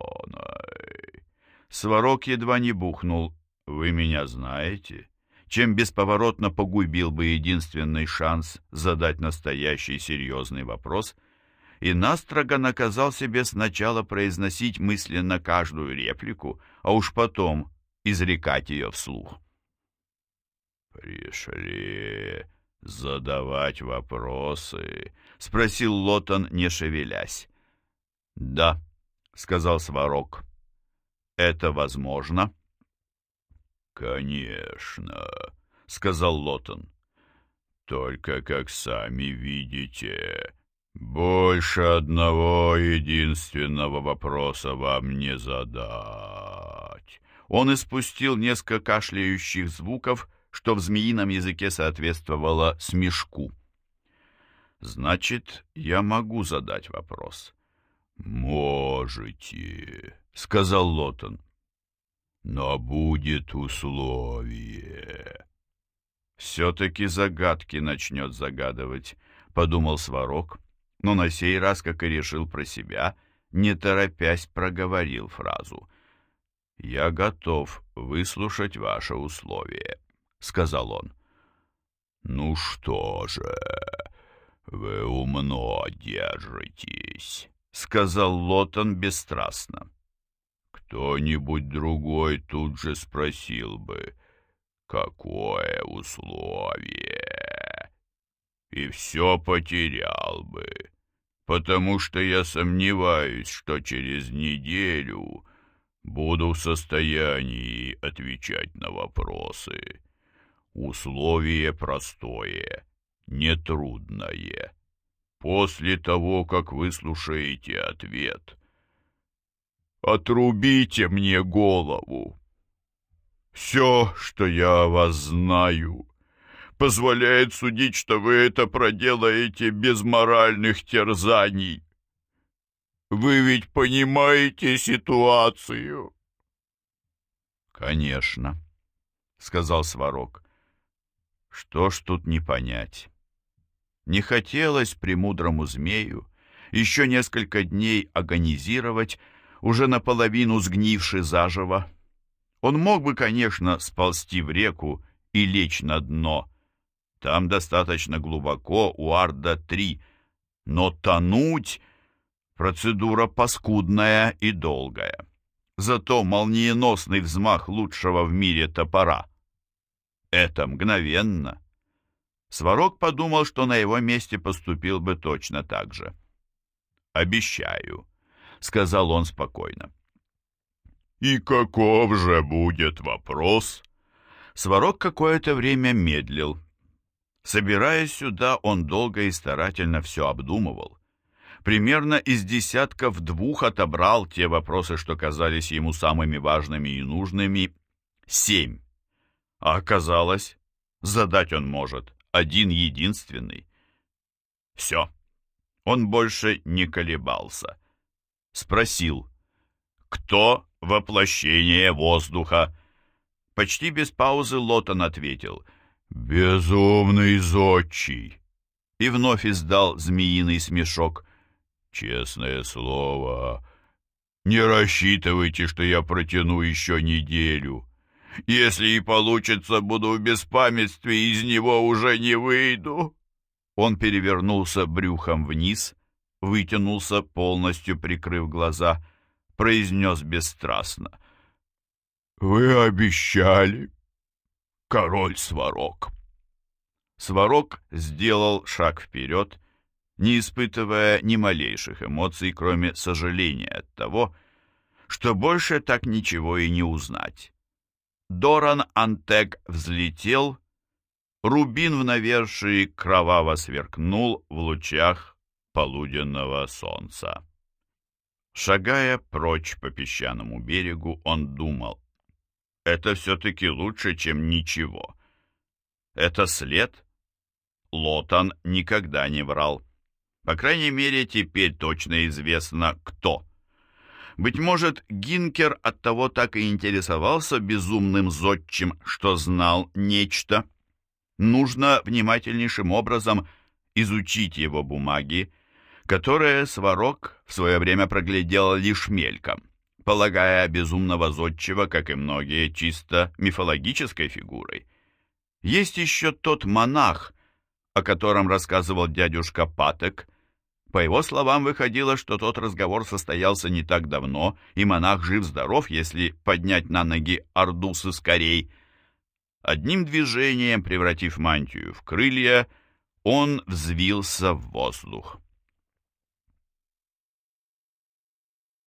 Сварог едва не бухнул. Вы меня знаете? Чем бесповоротно погубил бы единственный шанс задать настоящий серьезный вопрос, и настрого наказал себе сначала произносить мысленно каждую реплику, а уж потом изрекать ее вслух. «Пришли «Задавать вопросы?» — спросил Лотон, не шевелясь. «Да», — сказал Сварог. «Это возможно?» «Конечно», — сказал Лотон. «Только, как сами видите, больше одного единственного вопроса вам не задать. Он испустил несколько кашляющих звуков, что в змеином языке соответствовало смешку. «Значит, я могу задать вопрос?» «Можете», — сказал Лотон. «Но будет условие». «Все-таки загадки начнет загадывать», — подумал Сварог, но на сей раз, как и решил про себя, не торопясь проговорил фразу. «Я готов выслушать ваше условие», — сказал он. «Ну что же, вы умно держитесь», — сказал Лотон бесстрастно. «Кто-нибудь другой тут же спросил бы, какое условие, и все потерял бы, потому что я сомневаюсь, что через неделю буду в состоянии отвечать на вопросы. Условие простое, нетрудное. После того, как вы слушаете ответ, отрубите мне голову. Все, что я о вас знаю, позволяет судить, что вы это проделаете без моральных терзаний. Вы ведь понимаете ситуацию? Конечно, сказал Сварог. Что ж тут не понять? Не хотелось премудрому змею еще несколько дней агонизировать, уже наполовину сгнивший заживо. Он мог бы, конечно, сползти в реку и лечь на дно. Там достаточно глубоко, у Арда-3, но тонуть Процедура паскудная и долгая. Зато молниеносный взмах лучшего в мире топора. Это мгновенно. Сварог подумал, что на его месте поступил бы точно так же. «Обещаю», — сказал он спокойно. «И каков же будет вопрос?» Сварог какое-то время медлил. Собираясь сюда, он долго и старательно все обдумывал примерно из десятков двух отобрал те вопросы, что казались ему самыми важными и нужными, семь. А оказалось, задать он может один единственный. Все. Он больше не колебался. Спросил, кто воплощение воздуха? Почти без паузы Лотон ответил, «Безумный зодчий!» И вновь издал змеиный смешок. Честное слово, не рассчитывайте, что я протяну еще неделю. Если и получится, буду в беспамятстве, из него уже не выйду. Он перевернулся брюхом вниз, вытянулся, полностью прикрыв глаза, произнес бесстрастно. «Вы обещали, король Сварог». Сварог сделал шаг вперед не испытывая ни малейших эмоций, кроме сожаления от того, что больше так ничего и не узнать. Доран Антег взлетел, рубин в навершии кроваво сверкнул в лучах полуденного солнца. Шагая прочь по песчаному берегу, он думал, это все-таки лучше, чем ничего. Это след? Лотан никогда не врал. По крайней мере, теперь точно известно, кто. Быть может, Гинкер оттого так и интересовался безумным зодчим, что знал нечто. Нужно внимательнейшим образом изучить его бумаги, которые Сварог в свое время проглядел лишь мельком, полагая безумного зодчего, как и многие, чисто мифологической фигурой. Есть еще тот монах, о котором рассказывал дядюшка Патек, по его словам, выходило, что тот разговор состоялся не так давно, и монах жив-здоров, если поднять на ноги Ордусы скорей. Одним движением, превратив мантию в крылья, он взвился в воздух.